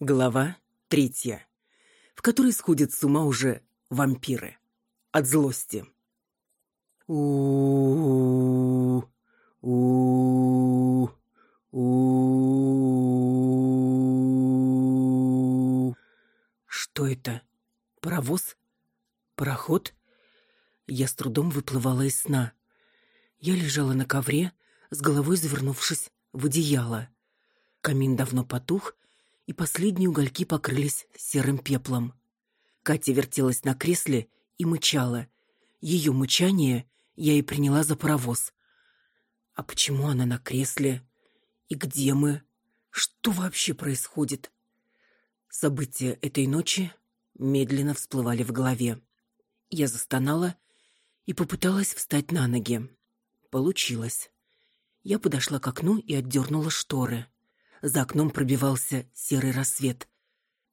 Глава третья, в которой сходят с ума уже вампиры от злости. Что это? Паровоз? Пароход? Я с трудом выплывала из сна. Я лежала на ковре, с головой завернувшись в одеяло. Камин давно потух, и последние угольки покрылись серым пеплом. Катя вертелась на кресле и мычала. Ее мычание я и приняла за паровоз. А почему она на кресле? И где мы? Что вообще происходит? События этой ночи медленно всплывали в голове. Я застонала и попыталась встать на ноги. Получилось. Я подошла к окну и отдернула шторы. За окном пробивался серый рассвет.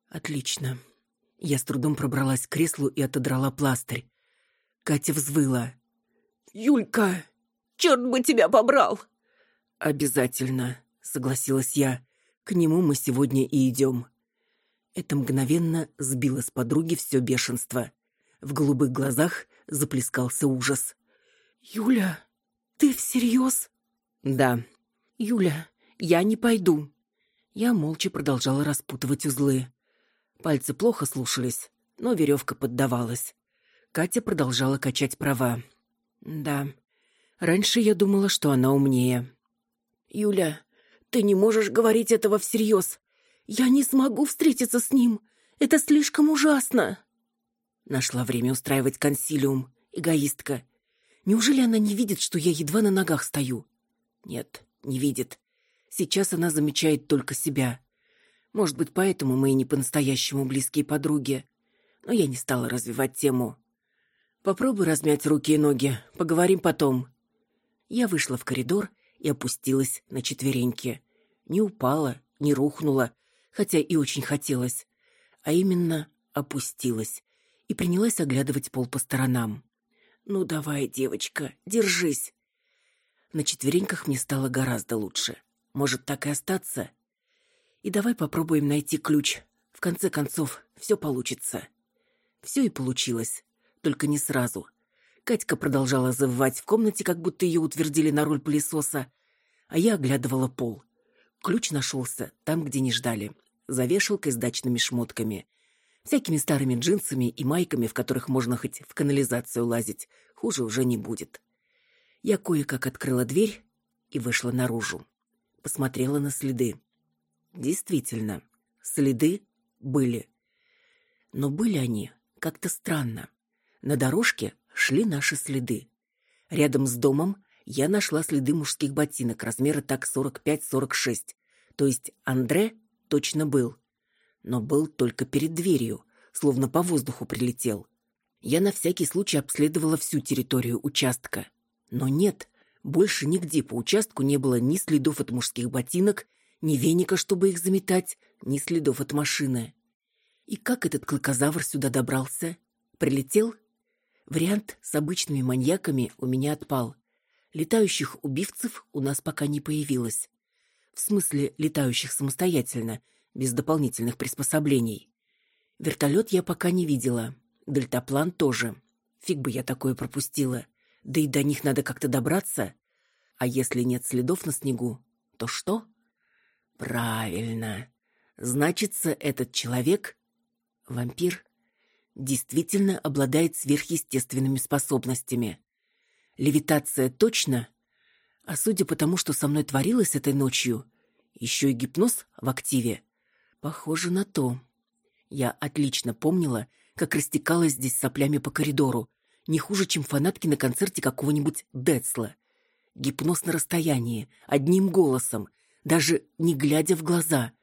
Отлично. Я с трудом пробралась к креслу и отодрала пластырь. Катя взвыла. «Юлька, черт бы тебя побрал!» «Обязательно», — согласилась я. «К нему мы сегодня и идем». Это мгновенно сбило с подруги все бешенство. В голубых глазах заплескался ужас. «Юля, ты всерьез?» «Да». «Юля, я не пойду». Я молча продолжала распутывать узлы. Пальцы плохо слушались, но веревка поддавалась. Катя продолжала качать права. Да, раньше я думала, что она умнее. «Юля, ты не можешь говорить этого всерьез. Я не смогу встретиться с ним. Это слишком ужасно». Нашла время устраивать консилиум. Эгоистка. Неужели она не видит, что я едва на ногах стою? Нет, не видит. Сейчас она замечает только себя. Может быть, поэтому мы и не по-настоящему близкие подруги. Но я не стала развивать тему. Попробуй размять руки и ноги. Поговорим потом. Я вышла в коридор и опустилась на четвереньки. Не упала, не рухнула, хотя и очень хотелось. А именно опустилась и принялась оглядывать пол по сторонам. «Ну давай, девочка, держись!» На четвереньках мне стало гораздо лучше. Может, так и остаться? И давай попробуем найти ключ. В конце концов, все получится. Все и получилось, только не сразу. Катька продолжала завывать в комнате, как будто ее утвердили на роль пылесоса, а я оглядывала пол. Ключ нашелся там, где не ждали. За вешалкой с дачными шмотками. Всякими старыми джинсами и майками, в которых можно хоть в канализацию лазить. Хуже уже не будет. Я кое-как открыла дверь и вышла наружу посмотрела на следы. Действительно, следы были. Но были они как-то странно. На дорожке шли наши следы. Рядом с домом я нашла следы мужских ботинок размера так 45-46. То есть Андре точно был. Но был только перед дверью, словно по воздуху прилетел. Я на всякий случай обследовала всю территорию участка. Но нет, больше нигде по участку не было ни следов от мужских ботинок, ни веника, чтобы их заметать, ни следов от машины. И как этот клыкозавр сюда добрался? Прилетел? Вариант с обычными маньяками у меня отпал. Летающих убивцев у нас пока не появилось. В смысле, летающих самостоятельно, без дополнительных приспособлений. Вертолет я пока не видела. Дельтаплан тоже. Фиг бы я такое пропустила. Да и до них надо как-то добраться. А если нет следов на снегу, то что? Правильно. Значится, этот человек, вампир, действительно обладает сверхъестественными способностями. Левитация точно, а судя по тому, что со мной творилось этой ночью, еще и гипноз в активе. Похоже на то. Я отлично помнила, как растекалась здесь соплями по коридору, не хуже, чем фанатки на концерте какого-нибудь Децла. Гипноз на расстоянии, одним голосом, даже не глядя в глаза.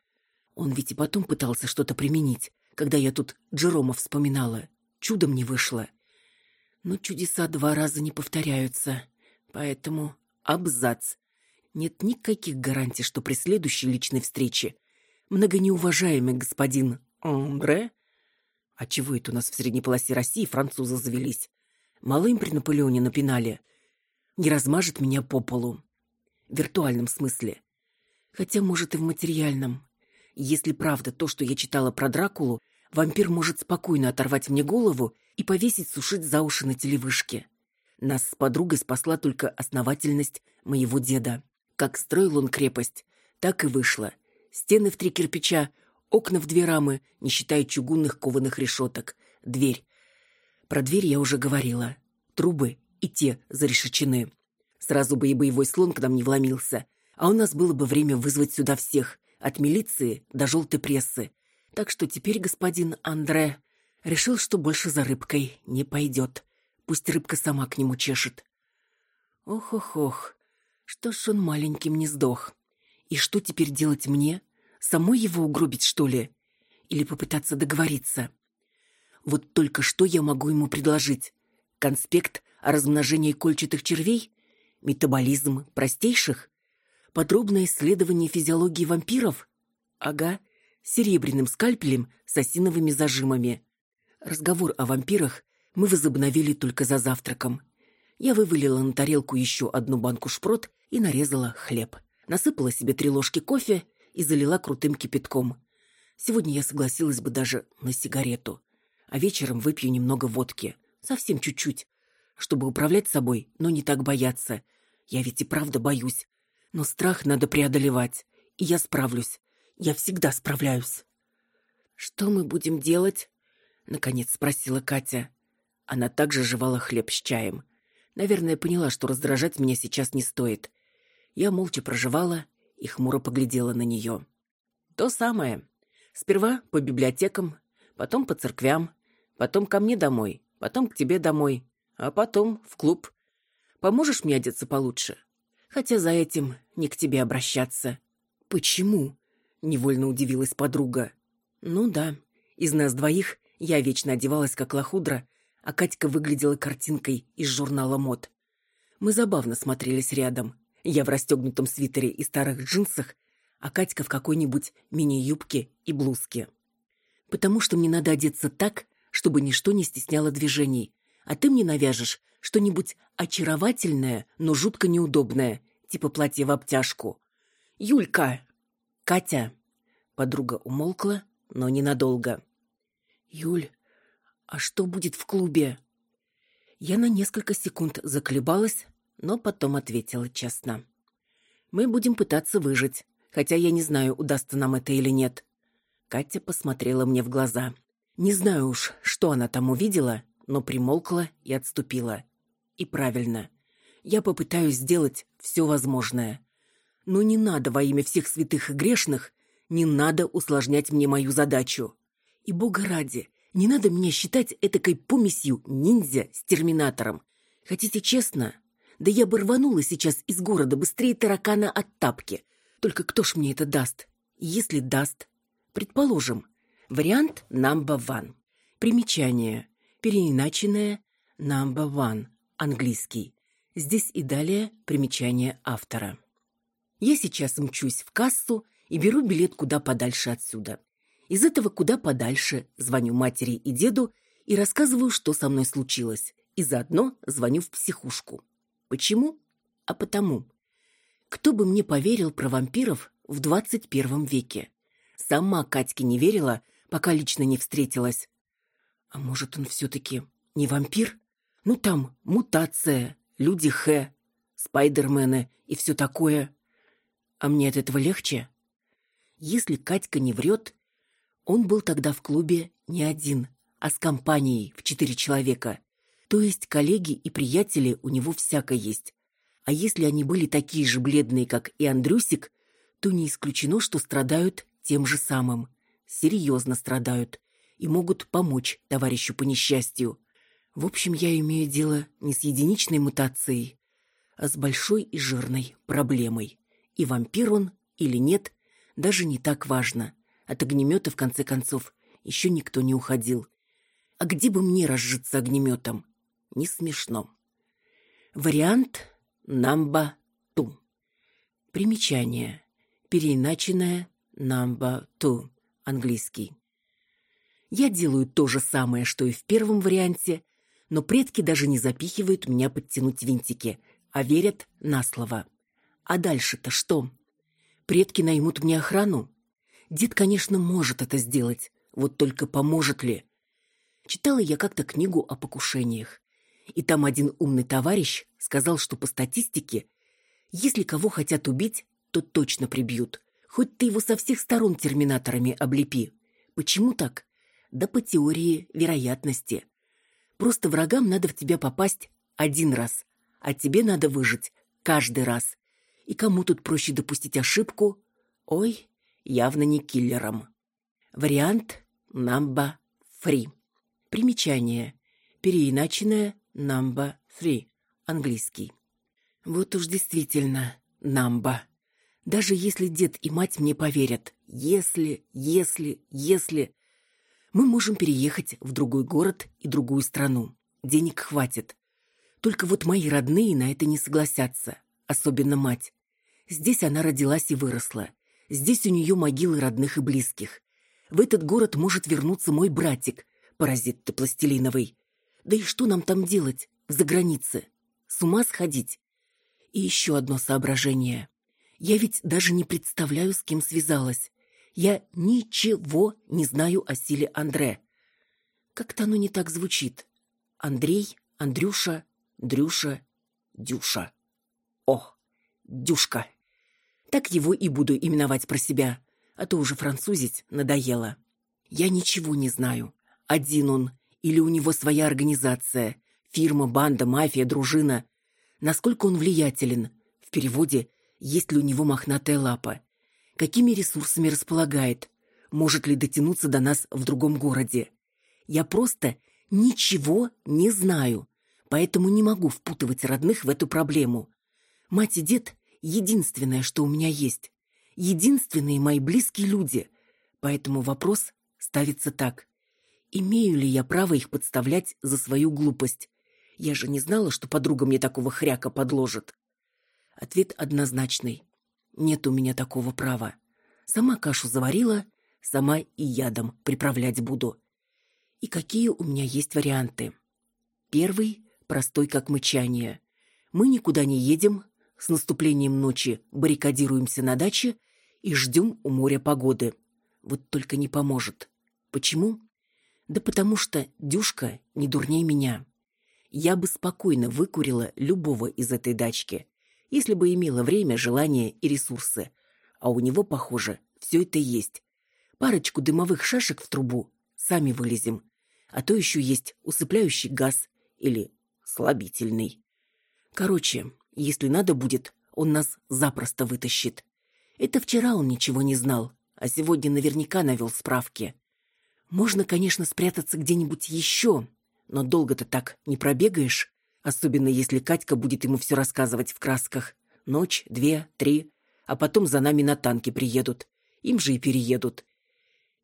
Он ведь и потом пытался что-то применить, когда я тут Джерома вспоминала. Чудом не вышло. Но чудеса два раза не повторяются. Поэтому абзац. Нет никаких гарантий, что при следующей личной встрече многонеуважаемый господин Андре... А чего это у нас в средней полосе России французы завелись? Мало им при Наполеоне напинали. Не размажет меня по полу. В виртуальном смысле. Хотя, может, и в материальном. Если правда то, что я читала про Дракулу, вампир может спокойно оторвать мне голову и повесить сушить за уши на телевышке. Нас с подругой спасла только основательность моего деда. Как строил он крепость, так и вышло. Стены в три кирпича, окна в две рамы, не считая чугунных кованых решеток, дверь. Про дверь я уже говорила. Трубы и те зарешечены. Сразу бы и боевой слон к нам не вломился. А у нас было бы время вызвать сюда всех, от милиции до желтой прессы. Так что теперь господин Андре решил, что больше за рыбкой не пойдет. Пусть рыбка сама к нему чешет. Ох-ох-ох, что ж он маленьким не сдох. И что теперь делать мне? Самой его угробить, что ли? Или попытаться договориться? Вот только что я могу ему предложить? Конспект о размножении кольчатых червей? Метаболизм простейших? Подробное исследование физиологии вампиров? Ага, серебряным скальпелем с осиновыми зажимами. Разговор о вампирах мы возобновили только за завтраком. Я вывалила на тарелку еще одну банку шпрот и нарезала хлеб. Насыпала себе три ложки кофе и залила крутым кипятком. Сегодня я согласилась бы даже на сигарету. А вечером выпью немного водки. Совсем чуть-чуть. Чтобы управлять собой, но не так бояться. Я ведь и правда боюсь. Но страх надо преодолевать. И я справлюсь. Я всегда справляюсь. «Что мы будем делать?» — наконец спросила Катя. Она также жевала хлеб с чаем. Наверное, поняла, что раздражать меня сейчас не стоит. Я молча проживала и хмуро поглядела на нее. То самое. Сперва по библиотекам, потом по церквям, потом ко мне домой, потом к тебе домой, а потом в клуб. Поможешь мне одеться получше? Хотя за этим не к тебе обращаться. Почему? Невольно удивилась подруга. Ну да, из нас двоих я вечно одевалась как лохудра, а Катька выглядела картинкой из журнала мод. Мы забавно смотрелись рядом. Я в расстегнутом свитере и старых джинсах, а Катька в какой-нибудь мини-юбке и блузке. Потому что мне надо одеться так, чтобы ничто не стесняло движений, а ты мне навяжешь что-нибудь очаровательное, но жутко неудобное, типа платье в обтяжку. Юлька! Катя! Подруга умолкла, но ненадолго. Юль, а что будет в клубе? Я на несколько секунд заколебалась, но потом ответила честно. Мы будем пытаться выжить, хотя я не знаю, удастся нам это или нет. Катя посмотрела мне в глаза. Не знаю уж, что она там увидела, но примолкла и отступила. И правильно. Я попытаюсь сделать все возможное. Но не надо во имя всех святых и грешных, не надо усложнять мне мою задачу. И бога ради, не надо меня считать этакой помесью ниндзя с терминатором. Хотите честно? Да я бы рванула сейчас из города быстрее таракана от тапки. Только кто ж мне это даст? Если даст. Предположим, вариант number one. Примечание. Переиначенное number one. Английский. Здесь и далее примечание автора. Я сейчас мчусь в кассу и беру билет куда подальше отсюда. Из этого куда подальше звоню матери и деду и рассказываю, что со мной случилось, и заодно звоню в психушку. Почему? А потому. Кто бы мне поверил про вампиров в 21 веке? Сама Катьке не верила, пока лично не встретилась. А может, он все-таки не вампир? Ну там мутация, люди Х, спайдермены и все такое. А мне от этого легче? Если Катька не врет, он был тогда в клубе не один, а с компанией в четыре человека. То есть коллеги и приятели у него всяко есть. А если они были такие же бледные, как и Андрюсик, то не исключено, что страдают тем же самым. Серьезно страдают и могут помочь товарищу по несчастью. В общем, я имею дело не с единичной мутацией, а с большой и жирной проблемой. И вампир он или нет, даже не так важно. От огнемета, в конце концов, еще никто не уходил. А где бы мне разжиться огнеметом? Не смешно. Вариант «Намба ту». Примечание. Переиначенное «Намба ту». Английский. Я делаю то же самое, что и в первом варианте, Но предки даже не запихивают меня подтянуть винтики, а верят на слово. А дальше-то что? Предки наймут мне охрану? Дед, конечно, может это сделать, вот только поможет ли? Читала я как-то книгу о покушениях. И там один умный товарищ сказал, что по статистике, если кого хотят убить, то точно прибьют. Хоть ты его со всех сторон терминаторами облепи. Почему так? Да по теории вероятности. Просто врагам надо в тебя попасть один раз, а тебе надо выжить каждый раз. И кому тут проще допустить ошибку? Ой, явно не киллером. Вариант number three. Примечание. Переиначенное number three. Английский. Вот уж действительно, намба. Даже если дед и мать мне поверят, если, если, если... Мы можем переехать в другой город и другую страну. Денег хватит. Только вот мои родные на это не согласятся, особенно мать. Здесь она родилась и выросла. Здесь у нее могилы родных и близких. В этот город может вернуться мой братик, паразит ты пластилиновый. Да и что нам там делать, в загранице? С ума сходить? И еще одно соображение. Я ведь даже не представляю, с кем связалась. Я ничего не знаю о силе Андре. Как-то оно не так звучит. Андрей, Андрюша, Дрюша, Дюша. О, Дюшка. Так его и буду именовать про себя, а то уже французить надоело. Я ничего не знаю. Один он или у него своя организация, фирма, банда, мафия, дружина – насколько он влиятелен, в переводе «есть ли у него мохнатая лапа», какими ресурсами располагает, может ли дотянуться до нас в другом городе. Я просто ничего не знаю, поэтому не могу впутывать родных в эту проблему. Мать и дед — единственное, что у меня есть. Единственные мои близкие люди. Поэтому вопрос ставится так. Имею ли я право их подставлять за свою глупость? Я же не знала, что подруга мне такого хряка подложит. Ответ однозначный. Нет у меня такого права. Сама кашу заварила, сама и ядом приправлять буду. И какие у меня есть варианты? Первый простой как мычание. Мы никуда не едем, с наступлением ночи баррикадируемся на даче и ждем у моря погоды. Вот только не поможет. Почему? Да потому что Дюшка не дурней меня я бы спокойно выкурила любого из этой дачки, если бы имела время, желание и ресурсы. А у него, похоже, все это есть. Парочку дымовых шашек в трубу сами вылезем. А то еще есть усыпляющий газ или слабительный. Короче, если надо будет, он нас запросто вытащит. Это вчера он ничего не знал, а сегодня наверняка навел справки. Можно, конечно, спрятаться где-нибудь еще, но долго-то так не пробегаешь, особенно если Катька будет ему все рассказывать в красках. Ночь, две, три, а потом за нами на танке приедут. Им же и переедут.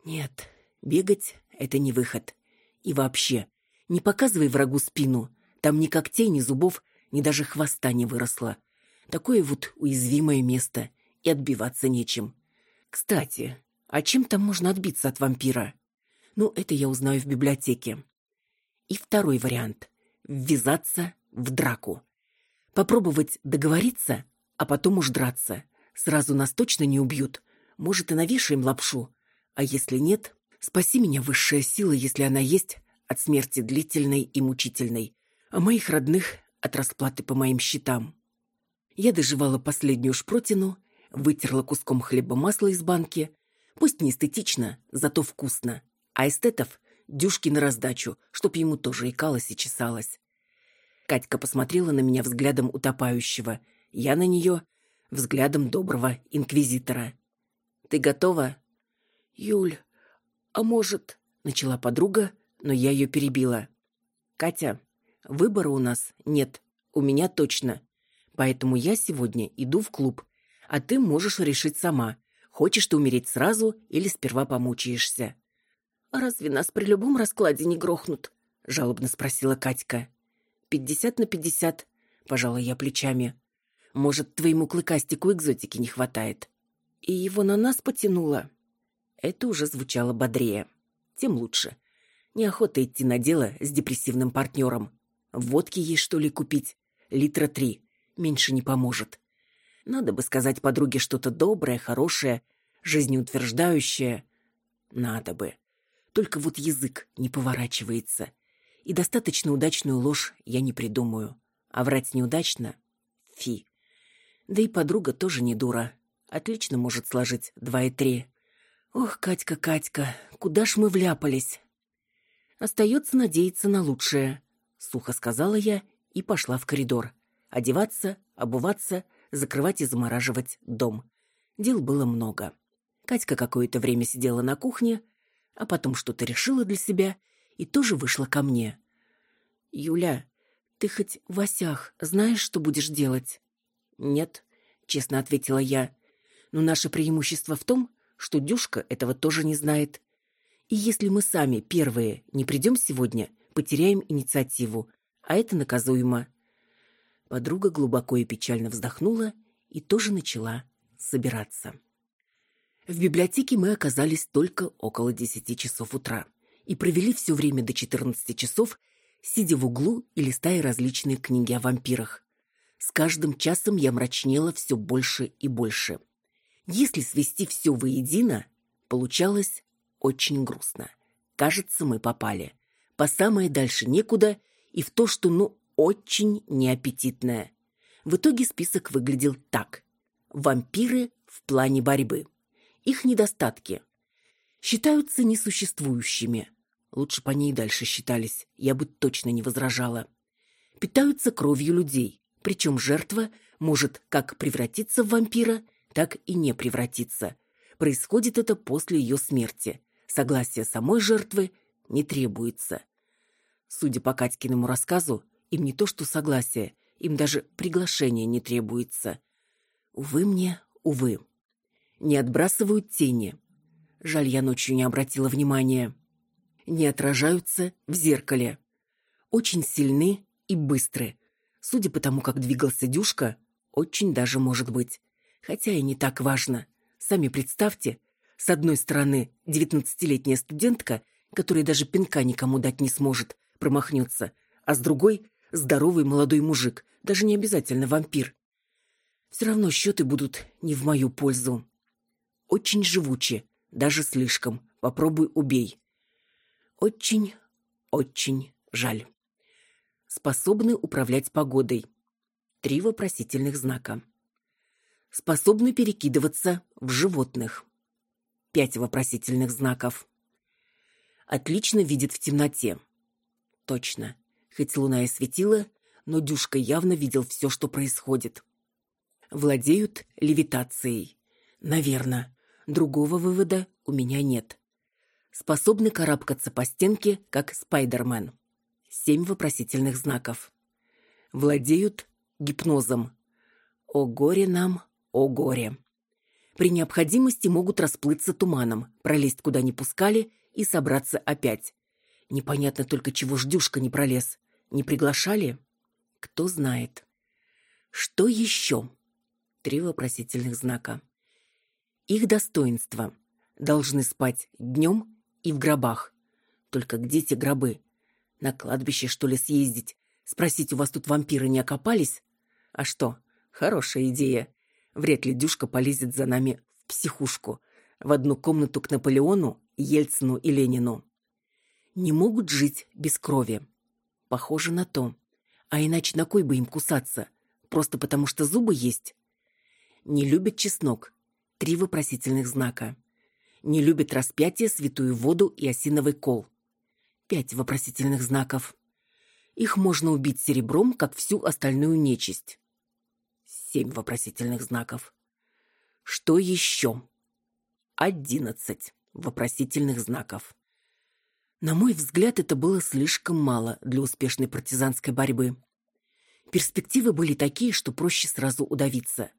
Нет, бегать — это не выход. И вообще, не показывай врагу спину. Там ни когтей, ни зубов, ни даже хвоста не выросло. Такое вот уязвимое место, и отбиваться нечем. Кстати, а чем там можно отбиться от вампира? Ну, это я узнаю в библиотеке. И второй вариант – ввязаться в драку. Попробовать договориться, а потом уж драться. Сразу нас точно не убьют. Может, и навешаем лапшу. А если нет, спаси меня высшая сила, если она есть, от смерти длительной и мучительной, а моих родных от расплаты по моим счетам. Я доживала последнюю шпротину, вытерла куском хлеба масла из банки. Пусть не эстетично, зато вкусно. А эстетов Дюшки на раздачу, чтоб ему тоже икалось и чесалось. Катька посмотрела на меня взглядом утопающего. Я на нее взглядом доброго инквизитора. «Ты готова?» «Юль, а может...» — начала подруга, но я ее перебила. «Катя, выбора у нас нет, у меня точно. Поэтому я сегодня иду в клуб, а ты можешь решить сама, хочешь ты умереть сразу или сперва помучаешься». «А разве нас при любом раскладе не грохнут?» — жалобно спросила Катька. «Пятьдесят на пятьдесят», — пожала я плечами. «Может, твоему клыкастику экзотики не хватает?» «И его на нас потянуло?» Это уже звучало бодрее. Тем лучше. Неохота идти на дело с депрессивным партнером. Водки ей, что ли, купить? Литра три. Меньше не поможет. Надо бы сказать подруге что-то доброе, хорошее, жизнеутверждающее. Надо бы. Только вот язык не поворачивается. И достаточно удачную ложь я не придумаю. А врать неудачно? Фи. Да и подруга тоже не дура. Отлично может сложить два и три. Ох, Катька, Катька, куда ж мы вляпались? Остается надеяться на лучшее, сухо сказала я и пошла в коридор. Одеваться, обуваться, закрывать и замораживать дом. Дел было много. Катька какое-то время сидела на кухне, а потом что-то решила для себя и тоже вышла ко мне. «Юля, ты хоть в осях знаешь, что будешь делать?» «Нет», — честно ответила я. «Но наше преимущество в том, что Дюшка этого тоже не знает. И если мы сами первые не придем сегодня, потеряем инициативу, а это наказуемо». Подруга глубоко и печально вздохнула и тоже начала собираться. В библиотеке мы оказались только около десяти часов утра и провели все время до четырнадцати часов, сидя в углу и листая различные книги о вампирах. С каждым часом я мрачнела все больше и больше. Если свести все воедино, получалось очень грустно. Кажется, мы попали. По самое дальше некуда и в то, что ну очень неаппетитное. В итоге список выглядел так. Вампиры в плане борьбы. Их недостатки. Считаются несуществующими. Лучше по ней дальше считались, я бы точно не возражала. Питаются кровью людей, причем жертва может как превратиться в вампира, так и не превратиться. Происходит это после ее смерти. Согласие самой жертвы не требуется. Судя по Катькиному рассказу, им не то что согласие, им даже приглашение не требуется. Увы мне, увы. Не отбрасывают тени. Жаль, я ночью не обратила внимания. Не отражаются в зеркале. Очень сильны и быстры. Судя по тому, как двигался Дюшка, очень даже может быть. Хотя и не так важно. Сами представьте, с одной стороны, девятнадцатилетняя студентка, которая даже пинка никому дать не сможет, промахнется, а с другой здоровый молодой мужик, даже не обязательно вампир. Все равно счеты будут не в мою пользу. Очень живучи, даже слишком. Попробуй убей. Очень, очень жаль. Способны управлять погодой. Три вопросительных знака. Способны перекидываться в животных. Пять вопросительных знаков. Отлично видит в темноте. Точно. Хоть луна и светила, но Дюшка явно видел все, что происходит. Владеют левитацией. Наверное. Другого вывода у меня нет. Способны карабкаться по стенке, как Спайдермен. Семь вопросительных знаков. Владеют гипнозом. О горе нам, о горе. При необходимости могут расплыться туманом, пролезть куда не пускали и собраться опять. Непонятно только, чего ждюшка не пролез. Не приглашали? Кто знает. Что еще? Три вопросительных знака. Их достоинства. Должны спать днем и в гробах. Только где те гробы? На кладбище, что ли, съездить? Спросить, у вас тут вампиры не окопались? А что? Хорошая идея. Вряд ли Дюшка полезет за нами в психушку. В одну комнату к Наполеону, Ельцину и Ленину. Не могут жить без крови. Похоже на то. А иначе на кой бы им кусаться? Просто потому что зубы есть? Не любят чеснок. Три вопросительных знака. Не любят распятие, святую воду и осиновый кол. Пять вопросительных знаков. Их можно убить серебром, как всю остальную нечисть. Семь вопросительных знаков. Что еще? Одиннадцать вопросительных знаков. На мой взгляд, это было слишком мало для успешной партизанской борьбы. Перспективы были такие, что проще сразу удавиться.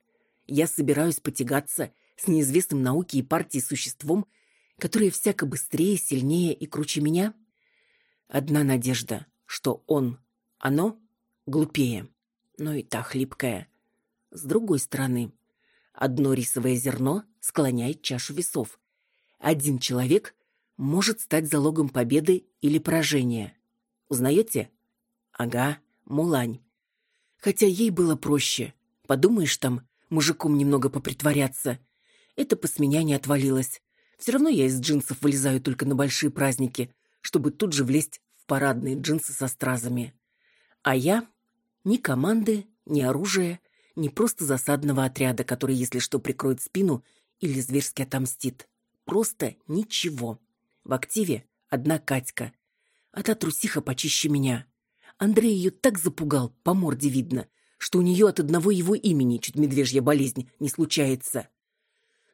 Я собираюсь потягаться с неизвестным науке и партией существом, которое всяко быстрее, сильнее и круче меня. Одна надежда, что он, оно, глупее, но и та хлипкая. С другой стороны, одно рисовое зерно склоняет чашу весов. Один человек может стать залогом победы или поражения. Узнаете? Ага, Мулань. Хотя ей было проще. Подумаешь там, мужиком немного попритворяться. Это с меня не отвалилось. Все равно я из джинсов вылезаю только на большие праздники, чтобы тут же влезть в парадные джинсы со стразами. А я ни команды, ни оружия, ни просто засадного отряда, который, если что, прикроет спину или зверски отомстит. Просто ничего. В активе одна Катька. А та трусиха почище меня. Андрей ее так запугал, по морде видно, что у нее от одного его имени чуть медвежья болезнь не случается.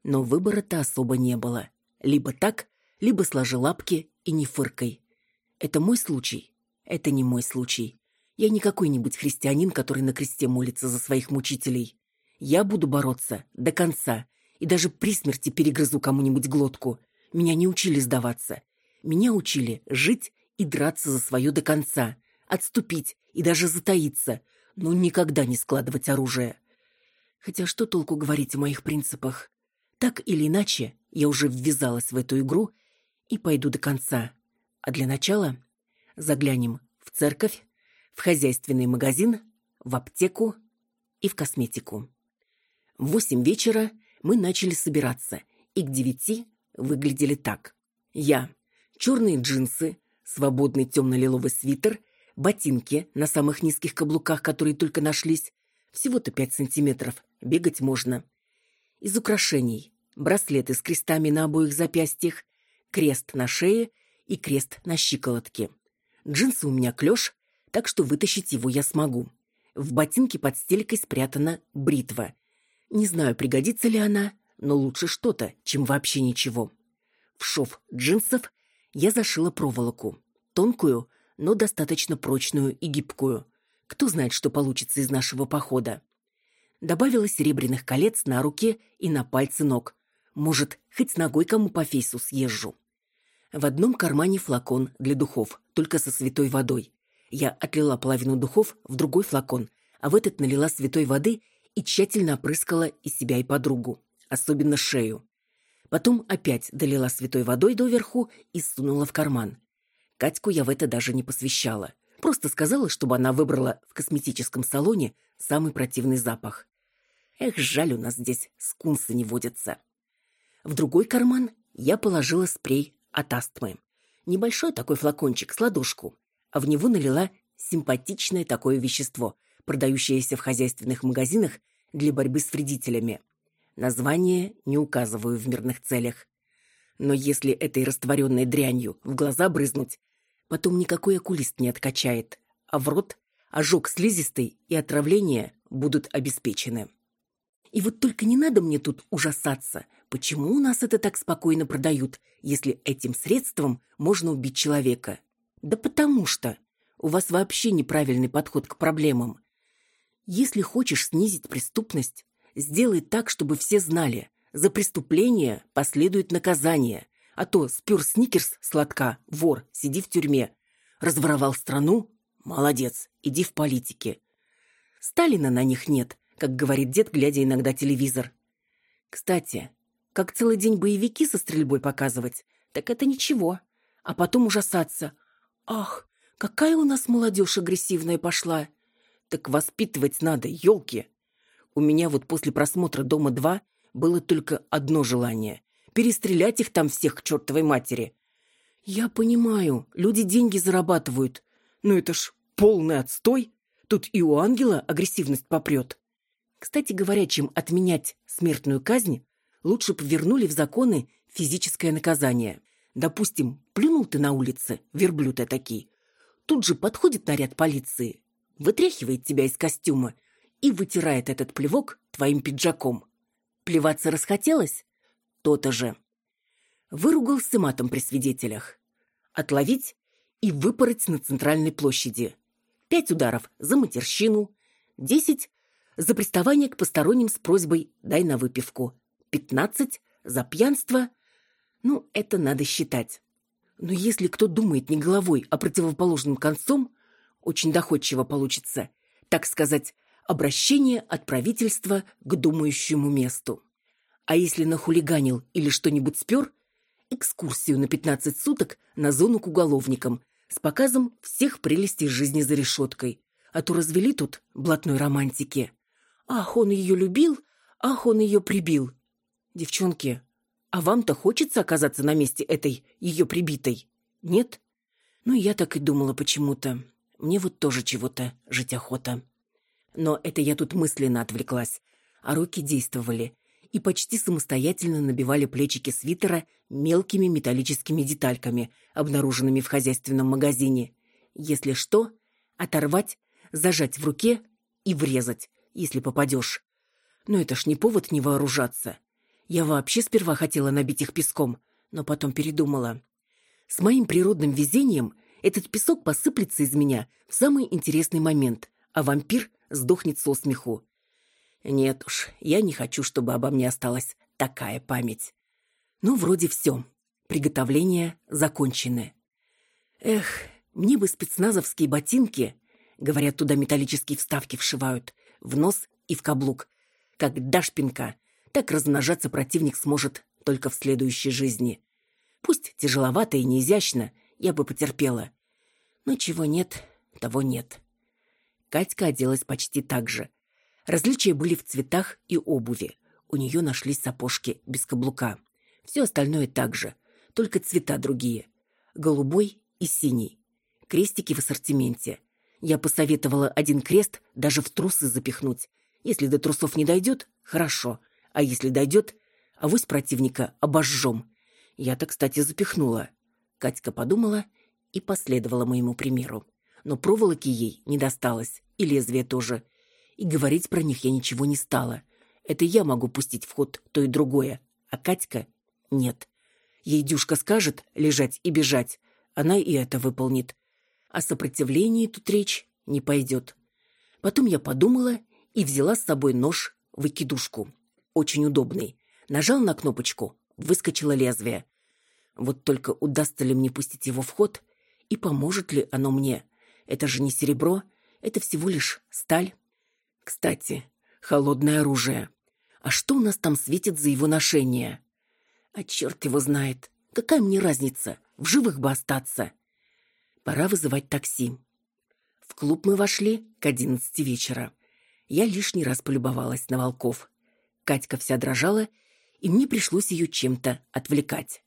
Но выбора-то особо не было. Либо так, либо сложи лапки и не фыркой. Это мой случай? Это не мой случай. Я не какой-нибудь христианин, который на кресте молится за своих мучителей. Я буду бороться до конца и даже при смерти перегрызу кому-нибудь глотку. Меня не учили сдаваться. Меня учили жить и драться за свое до конца, отступить и даже затаиться, но никогда не складывать оружие. Хотя что толку говорить о моих принципах? Так или иначе, я уже ввязалась в эту игру и пойду до конца. А для начала заглянем в церковь, в хозяйственный магазин, в аптеку и в косметику. В восемь вечера мы начали собираться, и к девяти выглядели так. Я. Черные джинсы, свободный темно-лиловый свитер, ботинки на самых низких каблуках, которые только нашлись. Всего-то пять сантиметров, бегать можно. Из украшений. Браслеты с крестами на обоих запястьях, крест на шее и крест на щиколотке. Джинсы у меня клеш, так что вытащить его я смогу. В ботинке под стелькой спрятана бритва. Не знаю, пригодится ли она, но лучше что-то, чем вообще ничего. В шов джинсов я зашила проволоку. Тонкую, но достаточно прочную и гибкую. Кто знает, что получится из нашего похода. Добавила серебряных колец на руке и на пальцы ног. Может, хоть ногой кому по фейсу съезжу. В одном кармане флакон для духов, только со святой водой. Я отлила половину духов в другой флакон, а в этот налила святой воды и тщательно опрыскала и себя, и подругу, особенно шею. Потом опять долила святой водой доверху и сунула в карман. Катьку я в это даже не посвящала. Просто сказала, чтобы она выбрала в косметическом салоне самый противный запах. Эх, жаль, у нас здесь скунсы не водятся. В другой карман я положила спрей от астмы. Небольшой такой флакончик с ладошку а в него налила симпатичное такое вещество, продающееся в хозяйственных магазинах для борьбы с вредителями. Название не указываю в мирных целях. Но если этой растворенной дрянью в глаза брызнуть, потом никакой окулист не откачает, а в рот ожог слизистый и отравление будут обеспечены. И вот только не надо мне тут ужасаться, почему у нас это так спокойно продают, если этим средством можно убить человека. Да потому что у вас вообще неправильный подход к проблемам. Если хочешь снизить преступность, сделай так, чтобы все знали, за преступление последует наказание, а то спер сникерс сладка, вор, сиди в тюрьме. Разворовал страну? Молодец, иди в политике. Сталина на них нет, как говорит дед, глядя иногда телевизор. Кстати, как целый день боевики со стрельбой показывать, так это ничего. А потом ужасаться. Ах, какая у нас молодежь агрессивная пошла. Так воспитывать надо, елки. У меня вот после просмотра «Дома-2» было только одно желание — перестрелять их там всех к чертовой матери. Я понимаю, люди деньги зарабатывают, но это ж полный отстой. Тут и у ангела агрессивность попрет. Кстати говоря, чем отменять смертную казнь, лучше повернули в законы физическое наказание. Допустим, плюнул ты на улице, верблюд этакий. Тут же подходит наряд полиции, вытряхивает тебя из костюма и вытирает этот плевок твоим пиджаком. Плеваться расхотелось? То-то же. Выругался матом при свидетелях. Отловить и выпороть на центральной площади. Пять ударов за матерщину, десять за приставание к посторонним с просьбой «дай на выпивку», пятнадцать за пьянство – ну, это надо считать. Но если кто думает не головой, а противоположным концом, очень доходчиво получится, так сказать, обращение от правительства к думающему месту. А если нахулиганил или что-нибудь спер, экскурсию на 15 суток на зону к уголовникам с показом всех прелестей жизни за решеткой. А то развели тут блатной романтики. Ах, он ее любил, ах, он ее прибил. Девчонки, а вам-то хочется оказаться на месте этой ее прибитой? Нет? Ну, я так и думала почему-то. Мне вот тоже чего-то жить охота. Но это я тут мысленно отвлеклась, а руки действовали и почти самостоятельно набивали плечики свитера мелкими металлическими детальками, обнаруженными в хозяйственном магазине. Если что, оторвать, зажать в руке и врезать, если попадешь. Но это ж не повод не вооружаться. Я вообще сперва хотела набить их песком, но потом передумала. С моим природным везением этот песок посыплется из меня в самый интересный момент, а вампир сдохнет со смеху. Нет уж, я не хочу, чтобы обо мне осталась такая память. Ну, вроде все. Приготовления закончены. Эх, мне бы спецназовские ботинки, говорят, туда металлические вставки вшивают, в нос и в каблук. Как дашь пинка, так размножаться противник сможет только в следующей жизни. Пусть тяжеловато и неизящно, я бы потерпела. Но чего нет, того нет. Катька оделась почти так же. Различия были в цветах и обуви. У нее нашлись сапожки без каблука. Все остальное так же, только цвета другие. Голубой и синий. Крестики в ассортименте. Я посоветовала один крест даже в трусы запихнуть. Если до трусов не дойдет, хорошо. А если дойдет, авось противника обожжем. Я-то, кстати, запихнула. Катька подумала и последовала моему примеру. Но проволоки ей не досталось, и лезвие тоже. И говорить про них я ничего не стала. Это я могу пустить в ход то и другое, а Катька — нет. Ей Дюшка скажет лежать и бежать, она и это выполнит. О сопротивлении тут речь не пойдет. Потом я подумала и взяла с собой нож выкидушку. Очень удобный. Нажал на кнопочку, выскочило лезвие. Вот только удастся ли мне пустить его в ход, и поможет ли оно мне? Это же не серебро, это всего лишь сталь. Кстати, холодное оружие. А что у нас там светит за его ношение? А черт его знает. Какая мне разница? В живых бы остаться. Пора вызывать такси. В клуб мы вошли к одиннадцати вечера. Я лишний раз полюбовалась на волков. Катька вся дрожала, и мне пришлось ее чем-то отвлекать.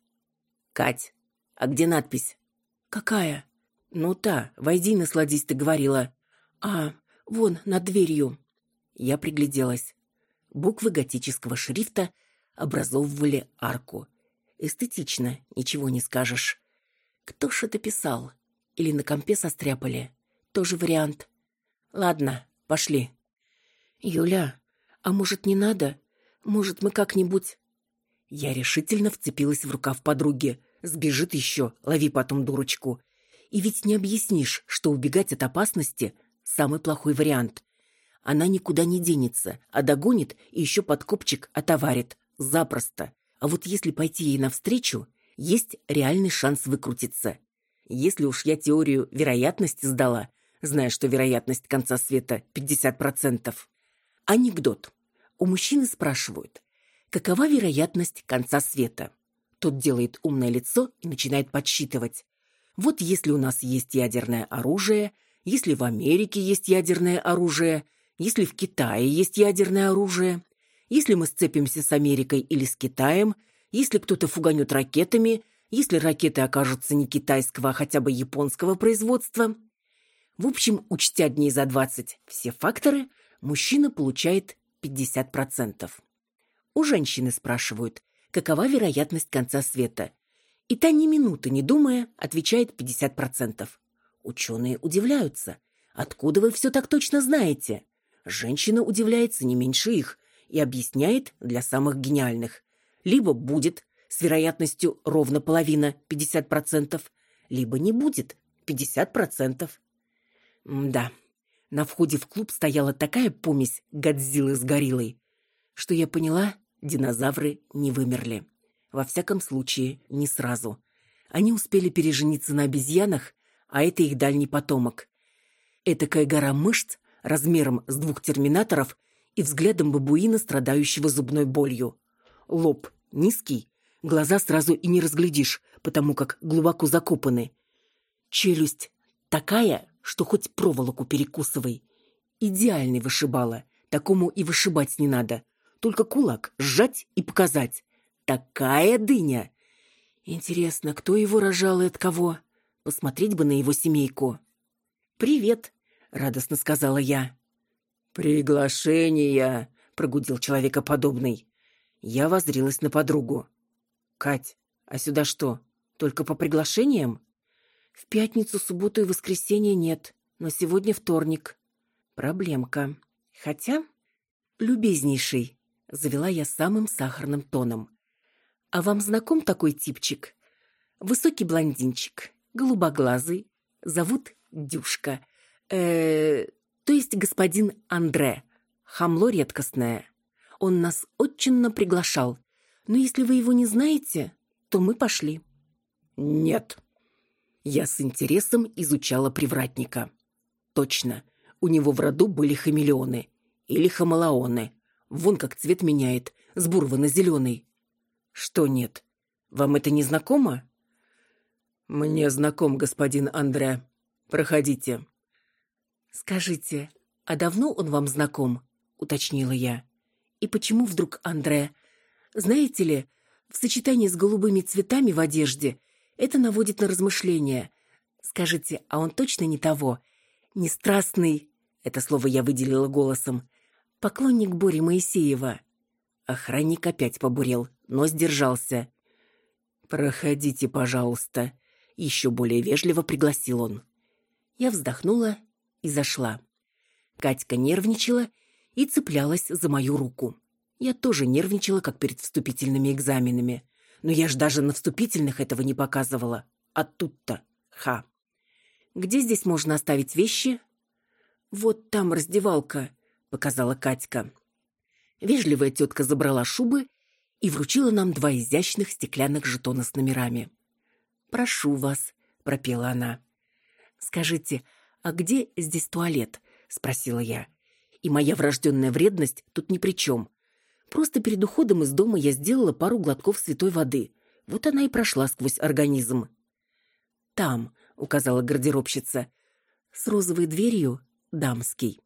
«Кать, а где надпись?» «Какая?» «Ну та, войди и насладись, ты говорила». «А, вон, над дверью». Я пригляделась. Буквы готического шрифта образовывали арку. Эстетично, ничего не скажешь. Кто ж это писал? Или на компе состряпали? Тоже вариант. Ладно, пошли. Юля, а может, не надо? Может, мы как-нибудь... Я решительно вцепилась в рукав подруги. Сбежит еще, лови потом дурочку. И ведь не объяснишь, что убегать от опасности – самый плохой вариант. Она никуда не денется, а догонит и еще под копчик отоварит. Запросто. А вот если пойти ей навстречу, есть реальный шанс выкрутиться. Если уж я теорию вероятности сдала, зная, что вероятность конца света 50%. Анекдот. У мужчины спрашивают, какова вероятность конца света? Тот делает умное лицо и начинает подсчитывать. Вот если у нас есть ядерное оружие, если в Америке есть ядерное оружие, если в Китае есть ядерное оружие, если мы сцепимся с Америкой или с Китаем, если кто-то фуганет ракетами, если ракеты окажутся не китайского, а хотя бы японского производства. В общем, учтя дней за 20 все факторы, мужчина получает 50%. У женщины спрашивают, какова вероятность конца света. И та ни минуты не думая отвечает 50%. Ученые удивляются. Откуда вы все так точно знаете? Женщина удивляется не меньше их и объясняет для самых гениальных. Либо будет с вероятностью ровно половина, 50%, либо не будет, 50%. да, на входе в клуб стояла такая помесь Годзиллы с гориллой, что я поняла, динозавры не вымерли. Во всяком случае, не сразу. Они успели пережениться на обезьянах, а это их дальний потомок. Этакая гора мышц размером с двух терминаторов и взглядом бабуина, страдающего зубной болью. Лоб низкий, Глаза сразу и не разглядишь, потому как глубоко закопаны. Челюсть такая, что хоть проволоку перекусывай. Идеальный вышибала. Такому и вышибать не надо. Только кулак сжать и показать. Такая дыня! Интересно, кто его рожал и от кого? Посмотреть бы на его семейку. «Привет», — радостно сказала я. «Приглашение», — прогудел человекоподобный. Я воззрилась на подругу. «Кать, а сюда что, только по приглашениям?» «В пятницу, субботу и воскресенье нет, но сегодня вторник. Проблемка. Хотя, любезнейший, завела я самым сахарным тоном. А вам знаком такой типчик? Высокий блондинчик, голубоглазый, зовут Дюшка. Э, то есть господин Андре. Хамло редкостное. Он нас очень приглашал. Но если вы его не знаете, то мы пошли. Нет. Я с интересом изучала привратника. Точно, у него в роду были хамелеоны. Или хамалаоны. Вон как цвет меняет, с бурого на зеленый. Что нет? Вам это не знакомо? Мне знаком, господин Андре. Проходите. Скажите, а давно он вам знаком? Уточнила я. И почему вдруг Андре? Знаете ли, в сочетании с голубыми цветами в одежде это наводит на размышления. Скажите, а он точно не того? Не страстный, это слово я выделила голосом, поклонник Бори Моисеева. Охранник опять побурел, но сдержался. «Проходите, пожалуйста», — еще более вежливо пригласил он. Я вздохнула и зашла. Катька нервничала и цеплялась за мою руку. Я тоже нервничала, как перед вступительными экзаменами. Но я ж даже на вступительных этого не показывала. А тут-то ха. Где здесь можно оставить вещи? Вот там раздевалка, показала Катька. Вежливая тетка забрала шубы и вручила нам два изящных стеклянных жетона с номерами. «Прошу вас», — пропела она. «Скажите, а где здесь туалет?» — спросила я. И моя врожденная вредность тут ни при чем. Просто перед уходом из дома я сделала пару глотков святой воды. Вот она и прошла сквозь организм. «Там», — указала гардеробщица, — «с розовой дверью дамский».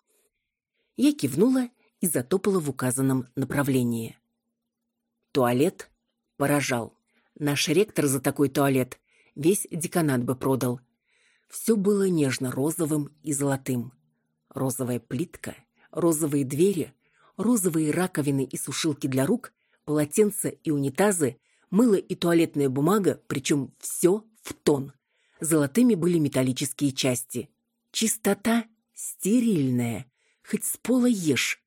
Я кивнула и затопала в указанном направлении. Туалет поражал. Наш ректор за такой туалет весь деканат бы продал. Все было нежно-розовым и золотым. Розовая плитка, розовые двери, розовые раковины и сушилки для рук, полотенца и унитазы, мыло и туалетная бумага, причем все в тон. Золотыми были металлические части. Чистота стерильная, хоть с пола ешь.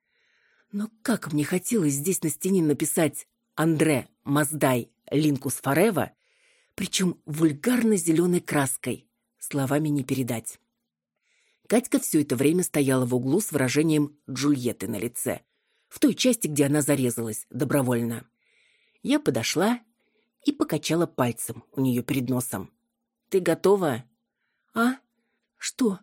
Но как мне хотелось здесь на стене написать «Андре Маздай Линкус Форева», причем вульгарно-зеленой краской, словами не передать. Катька все это время стояла в углу с выражением Джульетты на лице, в той части, где она зарезалась добровольно. Я подошла и покачала пальцем у нее перед носом. «Ты готова?» «А? Что?»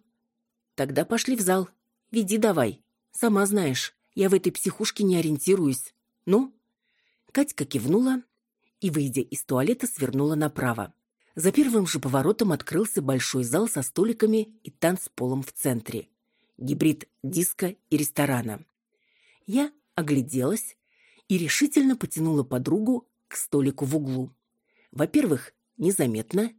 «Тогда пошли в зал. Веди давай. Сама знаешь». Я в этой психушке не ориентируюсь. Ну?» Катька кивнула и, выйдя из туалета, свернула направо. За первым же поворотом открылся большой зал со столиками и танцполом в центре. Гибрид диска и ресторана. Я огляделась и решительно потянула подругу к столику в углу. Во-первых, незаметно.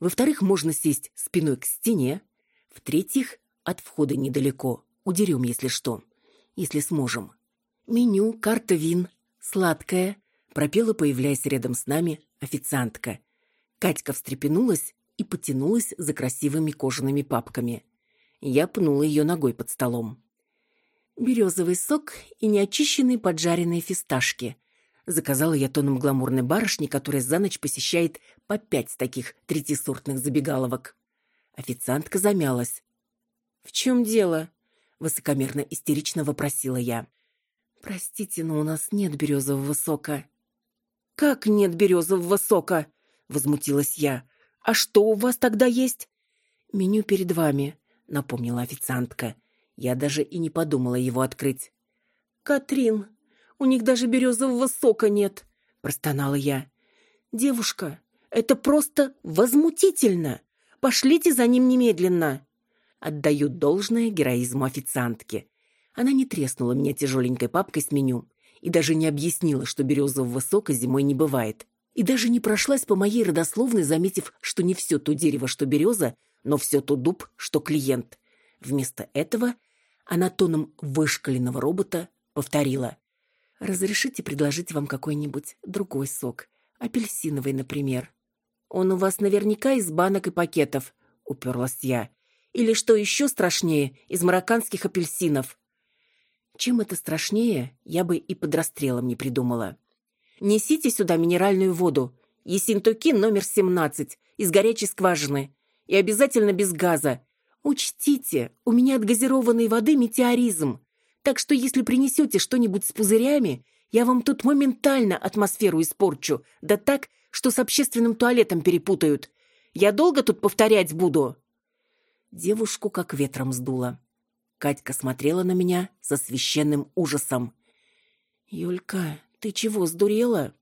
Во-вторых, можно сесть спиной к стене. В-третьих, от входа недалеко. Удерем, если что если сможем. Меню, карта вин, сладкое, пропела, появляясь рядом с нами, официантка. Катька встрепенулась и потянулась за красивыми кожаными папками. Я пнула ее ногой под столом. «Березовый сок и неочищенные поджаренные фисташки», заказала я тоном гламурной барышни, которая за ночь посещает по пять таких третисортных забегаловок. Официантка замялась. «В чем дело?» высокомерно истерично вопросила я. Простите, но у нас нет березового сока. Как нет березового сока? возмутилась я. А что у вас тогда есть? Меню перед вами, напомнила официантка. Я даже и не подумала его открыть. Катрин, у них даже березового сока нет, простонала я. Девушка, это просто возмутительно. Пошлите за ним немедленно. Отдаю должное героизму официантки. Она не треснула меня тяжеленькой папкой с меню и даже не объяснила, что березового сока зимой не бывает. И даже не прошлась по моей родословной, заметив, что не все то дерево, что береза, но все то дуб, что клиент. Вместо этого она тоном вышкаленного робота повторила. «Разрешите предложить вам какой-нибудь другой сок? Апельсиновый, например». «Он у вас наверняка из банок и пакетов», — уперлась я. «Или, что еще страшнее, из марокканских апельсинов». Чем это страшнее, я бы и под расстрелом не придумала. «Несите сюда минеральную воду. Есинтуки номер 17, из горячей скважины. И обязательно без газа. Учтите, у меня от газированной воды метеоризм. Так что если принесете что-нибудь с пузырями, я вам тут моментально атмосферу испорчу. Да так, что с общественным туалетом перепутают. Я долго тут повторять буду?» Девушку как ветром сдуло. Катька смотрела на меня со священным ужасом. «Юлька, ты чего, сдурела?»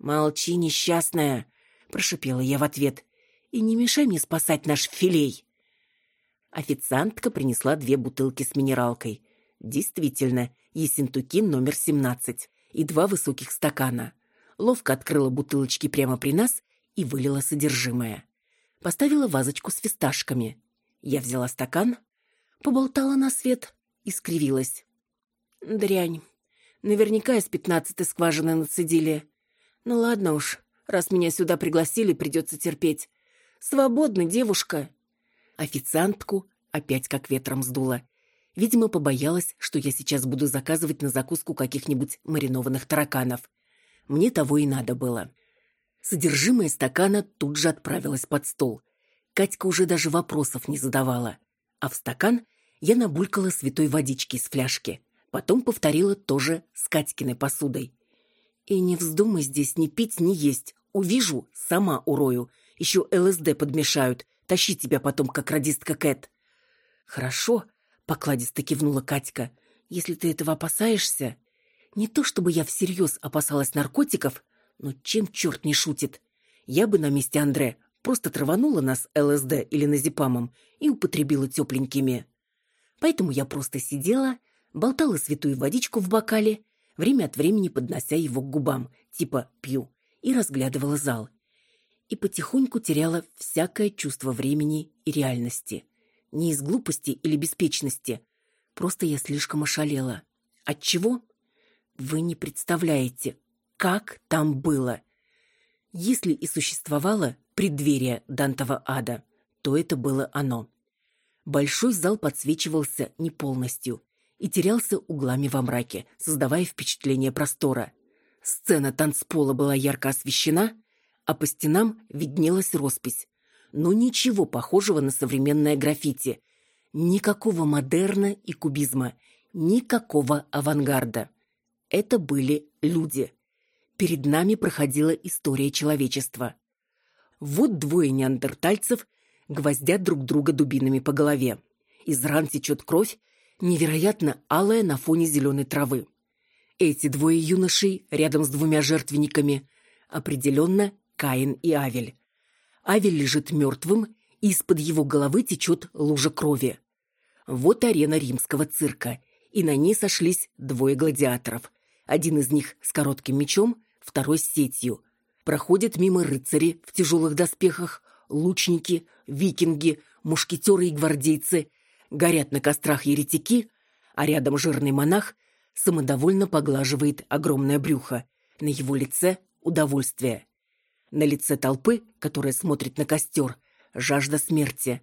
«Молчи, несчастная!» – прошипела я в ответ. «И не мешай мне спасать наш филей!» Официантка принесла две бутылки с минералкой. Действительно, Ессентуки номер 17 и два высоких стакана. Ловко открыла бутылочки прямо при нас и вылила содержимое. Поставила вазочку с фисташками. Я взяла стакан, поболтала на свет и скривилась. Дрянь. Наверняка из пятнадцатой скважины нацедили. Ну ладно уж, раз меня сюда пригласили, придется терпеть. Свободна, девушка. Официантку опять как ветром сдуло. Видимо, побоялась, что я сейчас буду заказывать на закуску каких-нибудь маринованных тараканов. Мне того и надо было. Содержимое стакана тут же отправилось под стол. Катька уже даже вопросов не задавала. А в стакан я набулькала святой водички из фляжки. Потом повторила тоже с Катькиной посудой. И не вздумай здесь ни пить, ни есть. Увижу, сама урою. Еще ЛСД подмешают. Тащи тебя потом, как радистка Кэт». «Хорошо», — покладисто кивнула Катька. «Если ты этого опасаешься...» «Не то чтобы я всерьез опасалась наркотиков, но чем черт не шутит? Я бы на месте Андре просто траванула нас ЛСД или назепамом и употребила тепленькими. Поэтому я просто сидела, болтала святую водичку в бокале, время от времени поднося его к губам, типа «пью», и разглядывала зал и потихоньку теряла всякое чувство времени и реальности. Не из глупости или беспечности, просто я слишком ошалела. От чего? Вы не представляете, как там было. Если и существовало преддверие Дантова ада, то это было оно. Большой зал подсвечивался не полностью и терялся углами во мраке, создавая впечатление простора. Сцена танцпола была ярко освещена, а по стенам виднелась роспись. Но ничего похожего на современное граффити. Никакого модерна и кубизма, никакого авангарда. Это были люди. Перед нами проходила история человечества. Вот двое неандертальцев гвоздят друг друга дубинами по голове. Из ран течет кровь, невероятно алая на фоне зеленой травы. Эти двое юношей рядом с двумя жертвенниками определенно Каин и Авель. Авель лежит мертвым, и из-под его головы течет лужа крови. Вот арена римского цирка, и на ней сошлись двое гладиаторов. Один из них с коротким мечом, второй с сетью. Проходят мимо рыцари в тяжелых доспехах, лучники, викинги, мушкетеры и гвардейцы. Горят на кострах еретики, а рядом жирный монах самодовольно поглаживает огромное брюхо. На его лице удовольствие. На лице толпы, которая смотрит на костер, жажда смерти.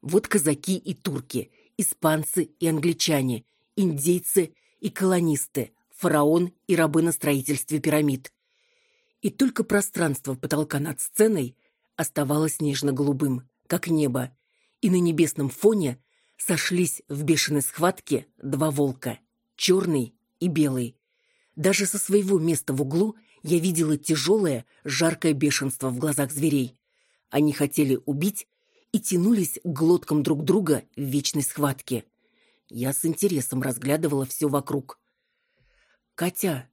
Вот казаки и турки, испанцы и англичане, индейцы и колонисты, фараон и рабы на строительстве пирамид. И только пространство потолка над сценой оставалось нежно-голубым, как небо, и на небесном фоне сошлись в бешеной схватке два волка, черный и белый. Даже со своего места в углу – я видела тяжелое, жаркое бешенство в глазах зверей. Они хотели убить и тянулись к глоткам друг друга в вечной схватке. Я с интересом разглядывала все вокруг. «Катя,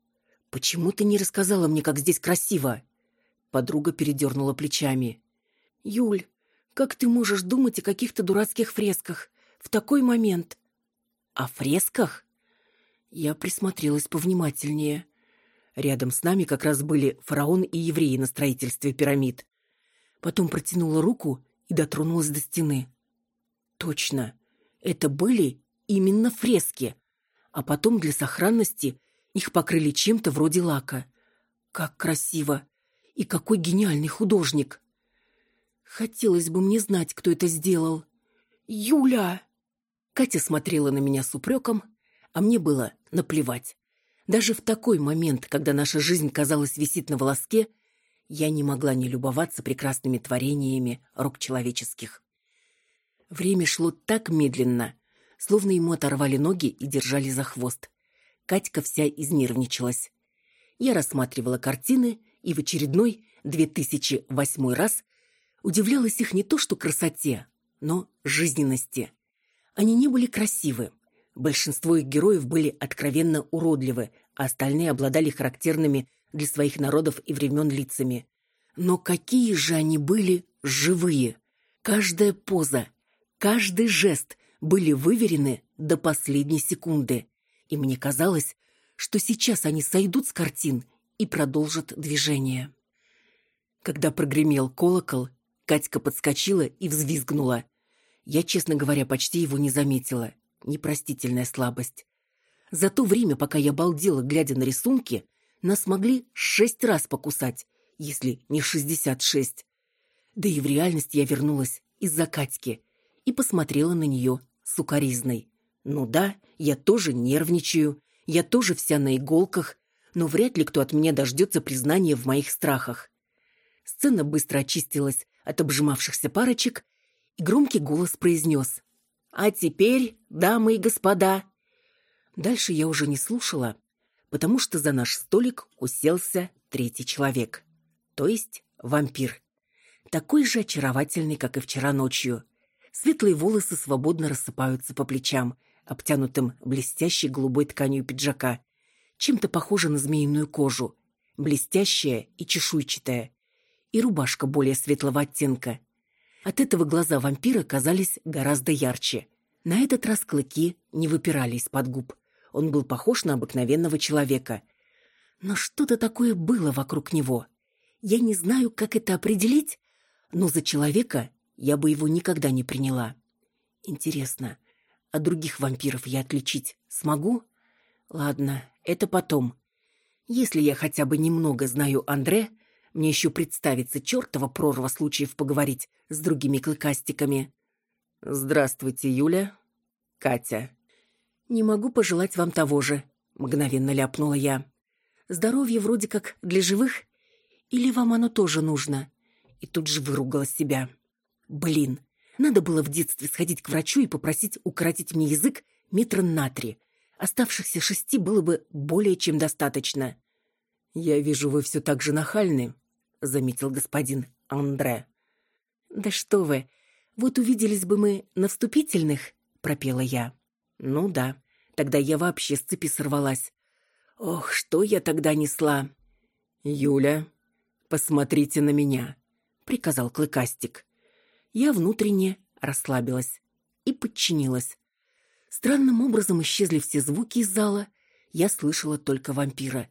почему ты не рассказала мне, как здесь красиво?» Подруга передернула плечами. «Юль, как ты можешь думать о каких-то дурацких фресках в такой момент?» «О фресках?» Я присмотрелась повнимательнее. Рядом с нами как раз были фараон и евреи на строительстве пирамид. Потом протянула руку и дотронулась до стены. Точно, это были именно фрески, а потом для сохранности их покрыли чем-то вроде лака. Как красиво! И какой гениальный художник! Хотелось бы мне знать, кто это сделал. «Юля!» Катя смотрела на меня с упреком, а мне было наплевать. Даже в такой момент, когда наша жизнь, казалось, висит на волоске, я не могла не любоваться прекрасными творениями рук человеческих. Время шло так медленно, словно ему оторвали ноги и держали за хвост. Катька вся изнервничалась. Я рассматривала картины и в очередной 2008 раз удивлялась их не то что красоте, но жизненности. Они не были красивы. Большинство их героев были откровенно уродливы, а остальные обладали характерными для своих народов и времен лицами. Но какие же они были живые! Каждая поза, каждый жест были выверены до последней секунды. И мне казалось, что сейчас они сойдут с картин и продолжат движение. Когда прогремел колокол, Катька подскочила и взвизгнула. Я, честно говоря, почти его не заметила. Непростительная слабость. За то время, пока я балдела, глядя на рисунки, нас могли шесть раз покусать, если не шестьдесят шесть. Да и в реальность я вернулась из-за Катьки и посмотрела на нее сукоризной. Ну да, я тоже нервничаю, я тоже вся на иголках, но вряд ли кто от меня дождется признания в моих страхах. Сцена быстро очистилась от обжимавшихся парочек, и громкий голос произнес. «А теперь, дамы и господа...» Дальше я уже не слушала, потому что за наш столик уселся третий человек, то есть вампир. Такой же очаровательный, как и вчера ночью. Светлые волосы свободно рассыпаются по плечам, обтянутым блестящей голубой тканью пиджака, чем-то похоже на змеиную кожу, блестящая и чешуйчатая, и рубашка более светлого оттенка. От этого глаза вампира казались гораздо ярче. На этот раз клыки не выпирали из-под губ. Он был похож на обыкновенного человека. Но что-то такое было вокруг него. Я не знаю, как это определить, но за человека я бы его никогда не приняла. Интересно, а других вампиров я отличить смогу? Ладно, это потом. Если я хотя бы немного знаю Андре, мне еще представится чертова прорва случаев поговорить с другими клыкастиками. «Здравствуйте, Юля. Катя». «Не могу пожелать вам того же», — мгновенно ляпнула я. «Здоровье вроде как для живых. Или вам оно тоже нужно?» И тут же выругала себя. «Блин, надо было в детстве сходить к врачу и попросить укоротить мне язык метра на три. Оставшихся шести было бы более чем достаточно». «Я вижу, вы все так же нахальны», — заметил господин Андре. «Да что вы, вот увиделись бы мы на вступительных», — пропела я. Ну да, тогда я вообще с цепи сорвалась. Ох, что я тогда несла. Юля, посмотрите на меня, приказал клыкастик. Я внутренне расслабилась и подчинилась. Странным образом исчезли все звуки из зала. Я слышала только вампира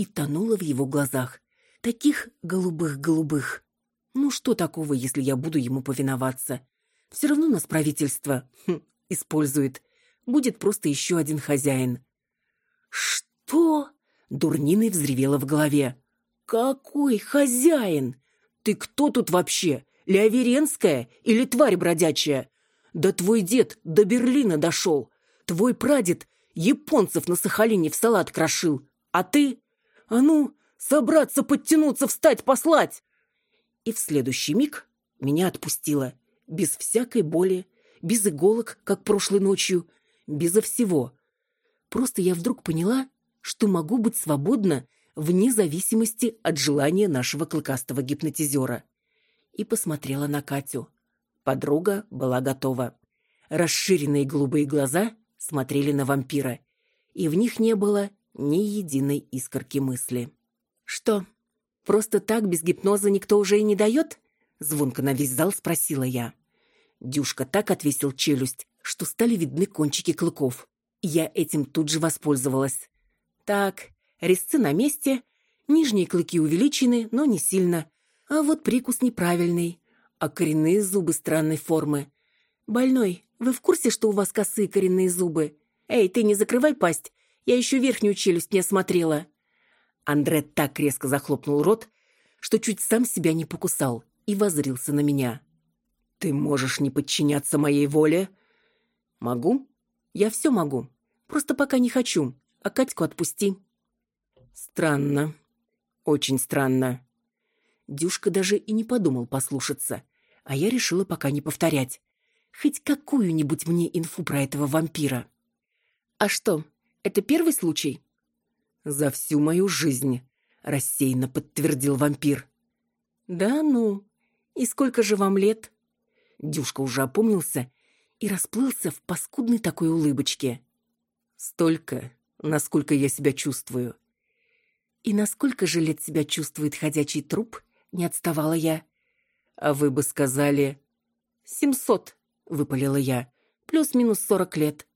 и тонула в его глазах, таких голубых-голубых. Ну что такого, если я буду ему повиноваться? Все равно нас правительство хм, использует будет просто еще один хозяин. «Что?» — дурниной взревела в голове. «Какой хозяин? Ты кто тут вообще? Леоверенская или тварь бродячая? Да твой дед до Берлина дошел. Твой прадед японцев на Сахалине в салат крошил. А ты? А ну, собраться, подтянуться, встать, послать!» И в следующий миг меня отпустило. Без всякой боли, без иголок, как прошлой ночью, безо всего. Просто я вдруг поняла, что могу быть свободна вне зависимости от желания нашего клыкастого гипнотизера. И посмотрела на Катю. Подруга была готова. Расширенные голубые глаза смотрели на вампира, и в них не было ни единой искорки мысли. «Что, Просто так, без гипноза, никто уже и не дает?» Звонко на весь зал спросила я. Дюшка так отвесил челюсть, что стали видны кончики клыков. Я этим тут же воспользовалась. Так, резцы на месте, нижние клыки увеличены, но не сильно. А вот прикус неправильный, а коренные зубы странной формы. «Больной, вы в курсе, что у вас косые коренные зубы? Эй, ты не закрывай пасть, я еще верхнюю челюсть не осмотрела». Андре так резко захлопнул рот, что чуть сам себя не покусал и возрился на меня. «Ты можешь не подчиняться моей воле?» «Могу. Я все могу. Просто пока не хочу. А Катьку отпусти». «Странно. Очень странно». Дюшка даже и не подумал послушаться, а я решила пока не повторять. Хоть какую-нибудь мне инфу про этого вампира. «А что, это первый случай?» «За всю мою жизнь», — рассеянно подтвердил вампир. «Да ну, и сколько же вам лет?» Дюшка уже опомнился и расплылся в паскудной такой улыбочке. «Столько, насколько я себя чувствую». «И насколько же лет себя чувствует ходячий труп?» — не отставала я. «А вы бы сказали...» «Семьсот», — выпалила я. «Плюс-минус сорок лет».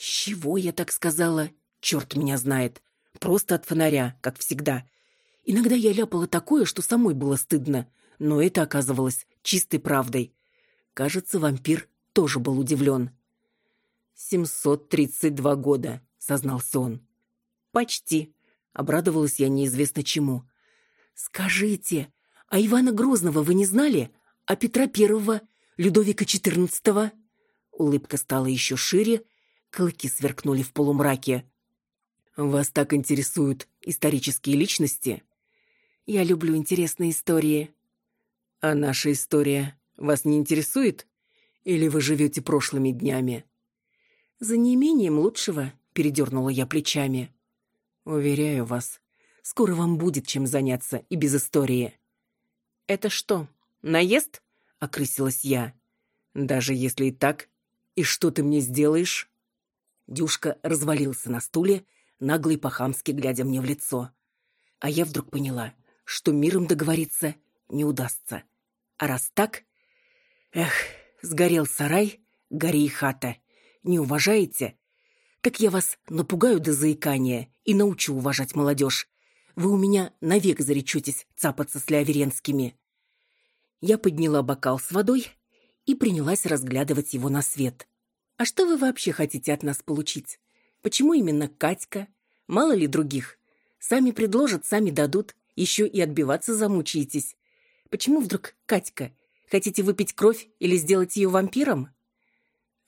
«С чего я так сказала? Черт меня знает. Просто от фонаря, как всегда. Иногда я ляпала такое, что самой было стыдно, но это оказывалось чистой правдой. Кажется, вампир тоже был удивлен. «Семьсот тридцать два года», — сознался он. «Почти», — обрадовалась я неизвестно чему. «Скажите, а Ивана Грозного вы не знали? А Петра Первого, Людовика XIV?» Улыбка стала еще шире, клыки сверкнули в полумраке. Вас так интересуют исторические личности? Я люблю интересные истории. А наша история вас не интересует? Или вы живете прошлыми днями? За неимением лучшего передернула я плечами. Уверяю вас, скоро вам будет чем заняться и без истории. Это что, наезд? Окрысилась я. Даже если и так, и что ты мне сделаешь? Дюшка развалился на стуле, наглый по-хамски глядя мне в лицо. А я вдруг поняла, что миром договориться не удастся. А раз так... Эх, сгорел сарай, гори и хата. Не уважаете? Так я вас напугаю до заикания и научу уважать молодежь. Вы у меня навек заречетесь цапаться с ляверенскими. Я подняла бокал с водой и принялась разглядывать его на свет. А что вы вообще хотите от нас получить? Почему именно Катька? Мало ли других? Сами предложат, сами дадут. Еще и отбиваться замучаетесь. Почему вдруг Катька? Хотите выпить кровь или сделать ее вампиром?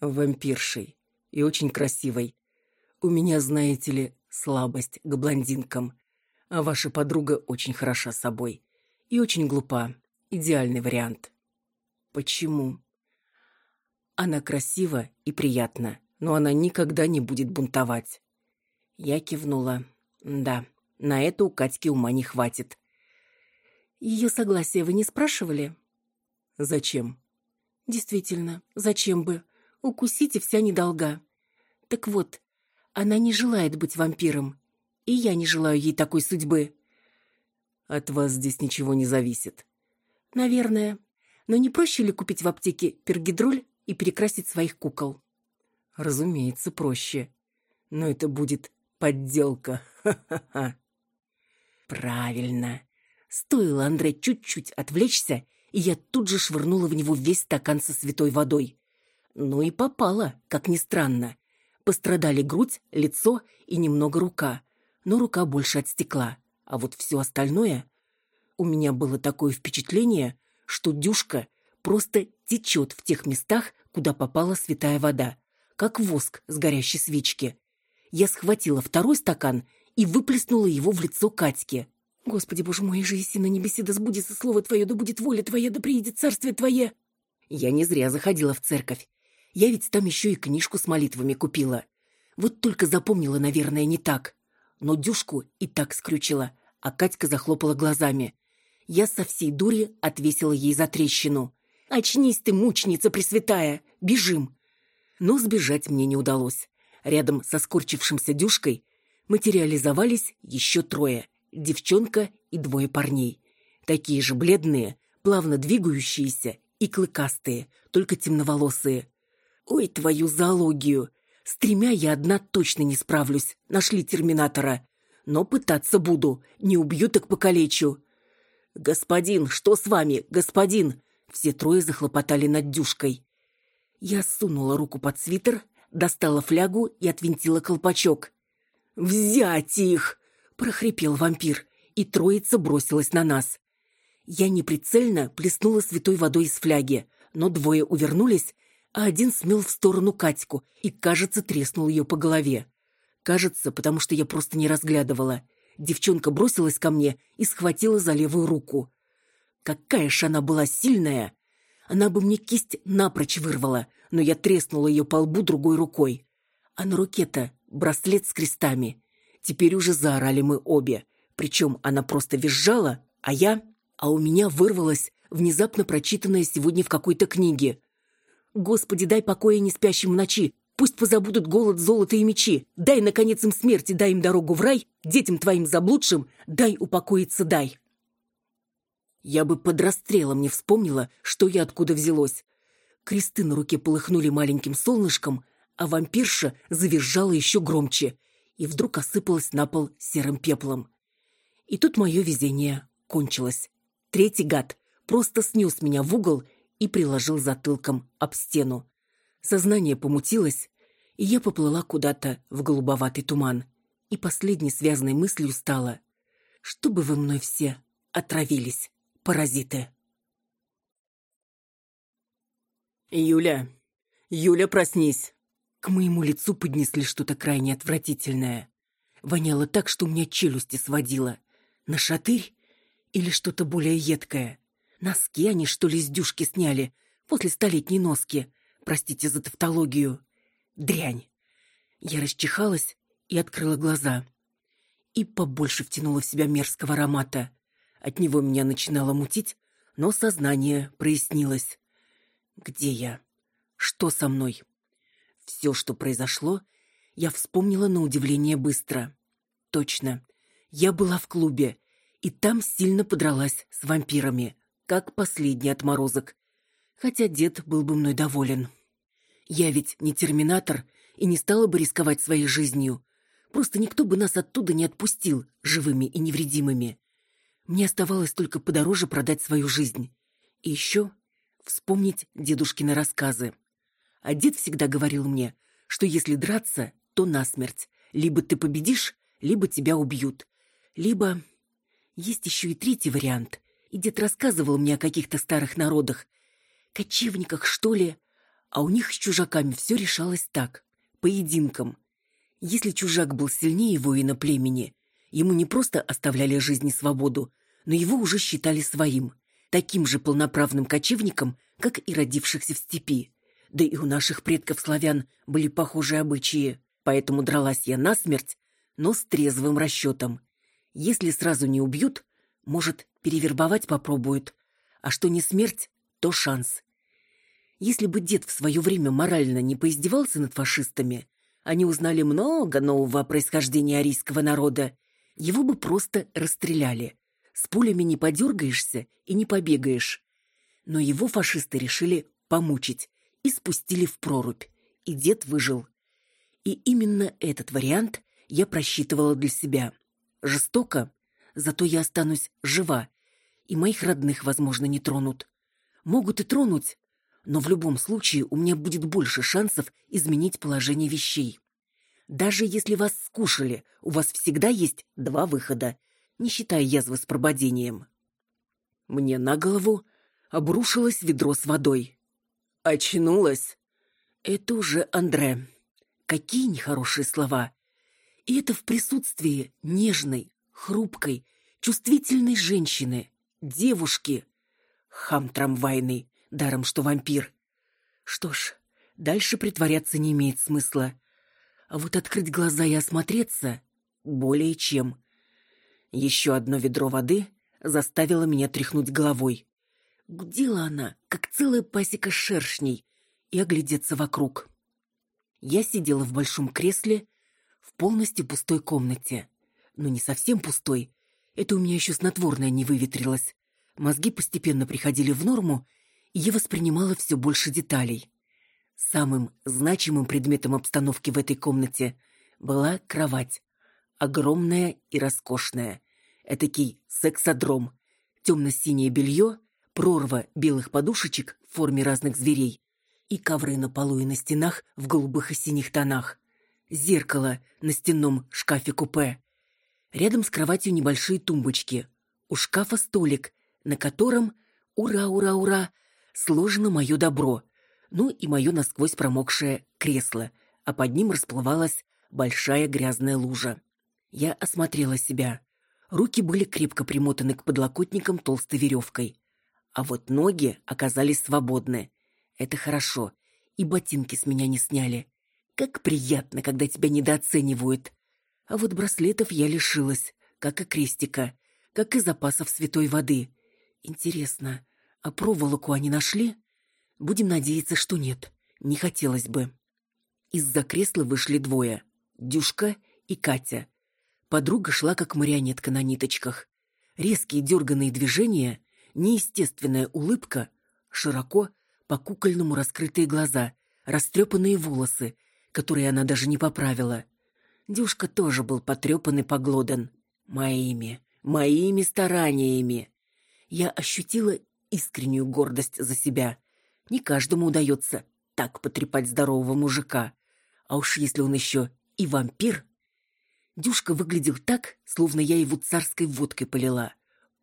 Вампиршей. И очень красивой. У меня, знаете ли, слабость к блондинкам. А ваша подруга очень хороша собой. И очень глупа. Идеальный вариант. Почему? Она красива и приятна но она никогда не будет бунтовать. Я кивнула. Да, на это у Катьки ума не хватит. Ее согласия вы не спрашивали? Зачем? Действительно, зачем бы? Укусите вся недолга. Так вот, она не желает быть вампиром, и я не желаю ей такой судьбы. От вас здесь ничего не зависит. Наверное. Но не проще ли купить в аптеке пергидроль и перекрасить своих кукол? Разумеется, проще. Но это будет подделка. Правильно. Стоило Андре чуть-чуть отвлечься, и я тут же швырнула в него весь стакан со святой водой. Ну и попала, как ни странно. Пострадали грудь, лицо и немного рука, но рука больше от стекла. А вот все остальное... У меня было такое впечатление, что дюшка просто течет в тех местах, куда попала святая вода как воск с горящей свечки. Я схватила второй стакан и выплеснула его в лицо Катьке. «Господи, боже мой, же на небесе, да сбудется слово твое, да будет воля твоя, да приедет царствие твое!» Я не зря заходила в церковь. Я ведь там еще и книжку с молитвами купила. Вот только запомнила, наверное, не так. Но дюшку и так скрючила, а Катька захлопала глазами. Я со всей дури отвесила ей за трещину. «Очнись ты, мученица пресвятая! Бежим! но сбежать мне не удалось. Рядом со скорчившимся дюшкой материализовались еще трое. девчонка и двое парней. Такие же бледные, плавно двигающиеся и клыкастые, только темноволосые. Ой, твою зоологию! С тремя я одна точно не справлюсь. Нашли терминатора. Но пытаться буду. Не убью, так покалечу. «Господин, что с вами, господин?» Все трое захлопотали над дюшкой. Я сунула руку под свитер, достала флягу и отвинтила колпачок. «Взять их!» – прохрипел вампир, и троица бросилась на нас. Я неприцельно плеснула святой водой из фляги, но двое увернулись, а один смел в сторону Катьку и, кажется, треснул ее по голове. Кажется, потому что я просто не разглядывала. Девчонка бросилась ко мне и схватила за левую руку. Какая ж она была сильная! Она бы мне кисть напрочь вырвала, но я треснула ее по лбу другой рукой. А на руке-то браслет с крестами. Теперь уже заорали мы обе. Причем она просто визжала, а я... А у меня вырвалось внезапно прочитанное сегодня в какой-то книге. «Господи, дай покоя не спящим в ночи, Пусть позабудут голод, золото и мечи. Дай, наконец, им смерти, дай им дорогу в рай, детям твоим заблудшим, дай упокоиться, дай. Я бы под расстрелом не вспомнила, что я откуда взялось. Кресты на руке полыхнули маленьким солнышком, а вампирша завизжала еще громче и вдруг осыпалась на пол серым пеплом. И тут мое везение кончилось. Третий гад просто снес меня в угол и приложил затылком об стену. Сознание помутилось, и я поплыла куда-то в голубоватый туман. И последней связанной мыслью стало, чтобы вы мной все отравились, паразиты. «Юля! Юля, проснись!» К моему лицу поднесли что-то крайне отвратительное. Воняло так, что у меня челюсти сводило. На шатырь? Или что-то более едкое? Носки они, что ли, с дюшки сняли после столетней носки, Простите за тавтологию. Дрянь. Я расчихалась и открыла глаза. И побольше втянула в себя мерзкого аромата. От него меня начинало мутить, но сознание прояснилось. Где я? Что со мной? Все, что произошло, я вспомнила на удивление быстро. Точно. Я была в клубе, и там сильно подралась с вампирами, как последний отморозок, хотя дед был бы мной доволен. Я ведь не терминатор и не стала бы рисковать своей жизнью. Просто никто бы нас оттуда не отпустил, живыми и невредимыми. Мне оставалось только подороже продать свою жизнь. И еще вспомнить дедушкины рассказы. А дед всегда говорил мне, что если драться, то насмерть. Либо ты победишь, либо тебя убьют. Либо... Есть еще и третий вариант. И дед рассказывал мне о каких-то старых народах, кочевниках, что ли. А у них с чужаками все решалось так, поединком. Если чужак был сильнее воина племени, ему не просто оставляли жизнь и свободу, но его уже считали своим, таким же полноправным кочевником, как и родившихся в степи. Да и у наших предков-славян были похожие обычаи, поэтому дралась я насмерть, но с трезвым расчетом. Если сразу не убьют, может, перевербовать попробуют, а что не смерть, то шанс. Если бы дед в свое время морально не поиздевался над фашистами, они узнали много нового о происхождении арийского народа, его бы просто расстреляли. С пулями не подергаешься и не побегаешь. Но его фашисты решили помучить и спустили в прорубь, и дед выжил. И именно этот вариант я просчитывала для себя. Жестоко, зато я останусь жива, и моих родных, возможно, не тронут могут и тронуть, но в любом случае у меня будет больше шансов изменить положение вещей. Даже если вас скушали, у вас всегда есть два выхода, не считая язвы с прободением. Мне на голову обрушилось ведро с водой. Очнулась. Это уже Андре. Какие нехорошие слова. И это в присутствии нежной, хрупкой, чувствительной женщины, девушки, Хам трамвайный, даром что вампир. Что ж, дальше притворяться не имеет смысла. А вот открыть глаза и осмотреться более чем. Еще одно ведро воды заставило меня тряхнуть головой. Гудела она, как целая пасека шершней, и оглядеться вокруг. Я сидела в большом кресле в полностью пустой комнате. Но не совсем пустой. Это у меня еще снотворное не выветрилось. Мозги постепенно приходили в норму, и я воспринимала все больше деталей. Самым значимым предметом обстановки в этой комнате была кровать. Огромная и роскошная. Этакий сексодром. Темно-синее белье, прорва белых подушечек в форме разных зверей и ковры на полу и на стенах в голубых и синих тонах. Зеркало на стенном шкафе-купе. Рядом с кроватью небольшие тумбочки. У шкафа столик, на котором, ура, ура, ура, сложено мое добро. Ну и мое насквозь промокшее кресло, а под ним расплывалась большая грязная лужа. Я осмотрела себя. Руки были крепко примотаны к подлокотникам толстой веревкой. А вот ноги оказались свободны. Это хорошо. И ботинки с меня не сняли. Как приятно, когда тебя недооценивают. А вот браслетов я лишилась, как и крестика, как и запасов святой воды. Интересно, а проволоку они нашли? Будем надеяться, что нет. Не хотелось бы. Из-за кресла вышли двое. Дюшка и Катя. Подруга шла как марионетка на ниточках. Резкие дерганные движения, неестественная улыбка, широко, по-кукольному раскрытые глаза, растрепанные волосы, которые она даже не поправила. Дюшка тоже был потрепан и поглодан. Моими, моими стараниями. Я ощутила искреннюю гордость за себя. Не каждому удается так потрепать здорового мужика. А уж если он еще и вампир, Дюшка выглядел так, словно я его царской водкой полила.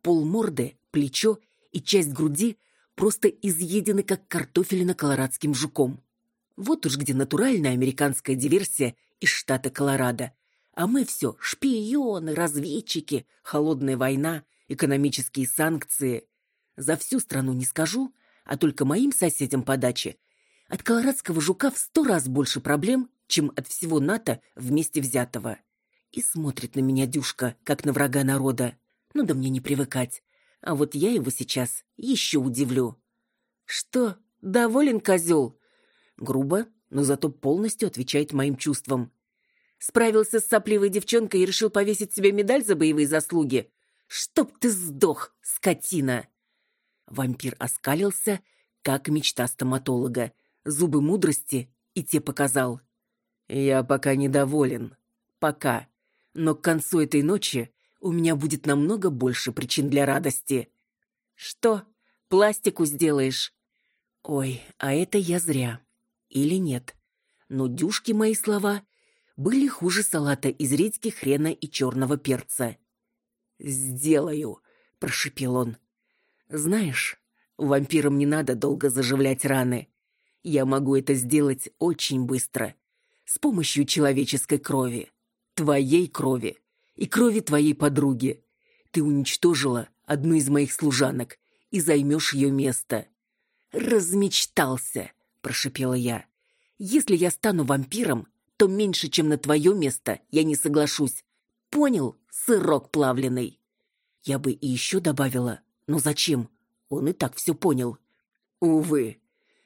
Пол морды, плечо и часть груди просто изъедены, как картофелина колорадским жуком. Вот уж где натуральная американская диверсия из штата Колорадо. А мы все шпионы, разведчики, холодная война, экономические санкции. За всю страну не скажу, а только моим соседям по даче от колорадского жука в сто раз больше проблем, чем от всего НАТО вместе взятого. И смотрит на меня Дюшка, как на врага народа. Ну да мне не привыкать. А вот я его сейчас еще удивлю. «Что, доволен козел?» Грубо, но зато полностью отвечает моим чувствам. Справился с сопливой девчонкой и решил повесить себе медаль за боевые заслуги. «Чтоб ты сдох, скотина!» Вампир оскалился, как мечта стоматолога. Зубы мудрости и те показал. «Я пока недоволен. Пока но к концу этой ночи у меня будет намного больше причин для радости. Что, пластику сделаешь? Ой, а это я зря. Или нет? Но дюшки мои слова были хуже салата из редьки, хрена и черного перца. «Сделаю», — прошипел он. «Знаешь, вампирам не надо долго заживлять раны. Я могу это сделать очень быстро, с помощью человеческой крови твоей крови и крови твоей подруги. Ты уничтожила одну из моих служанок и займешь ее место. Размечтался, прошипела я. Если я стану вампиром, то меньше, чем на твое место, я не соглашусь. Понял, сырок плавленый? Я бы и еще добавила, но зачем? Он и так все понял. Увы.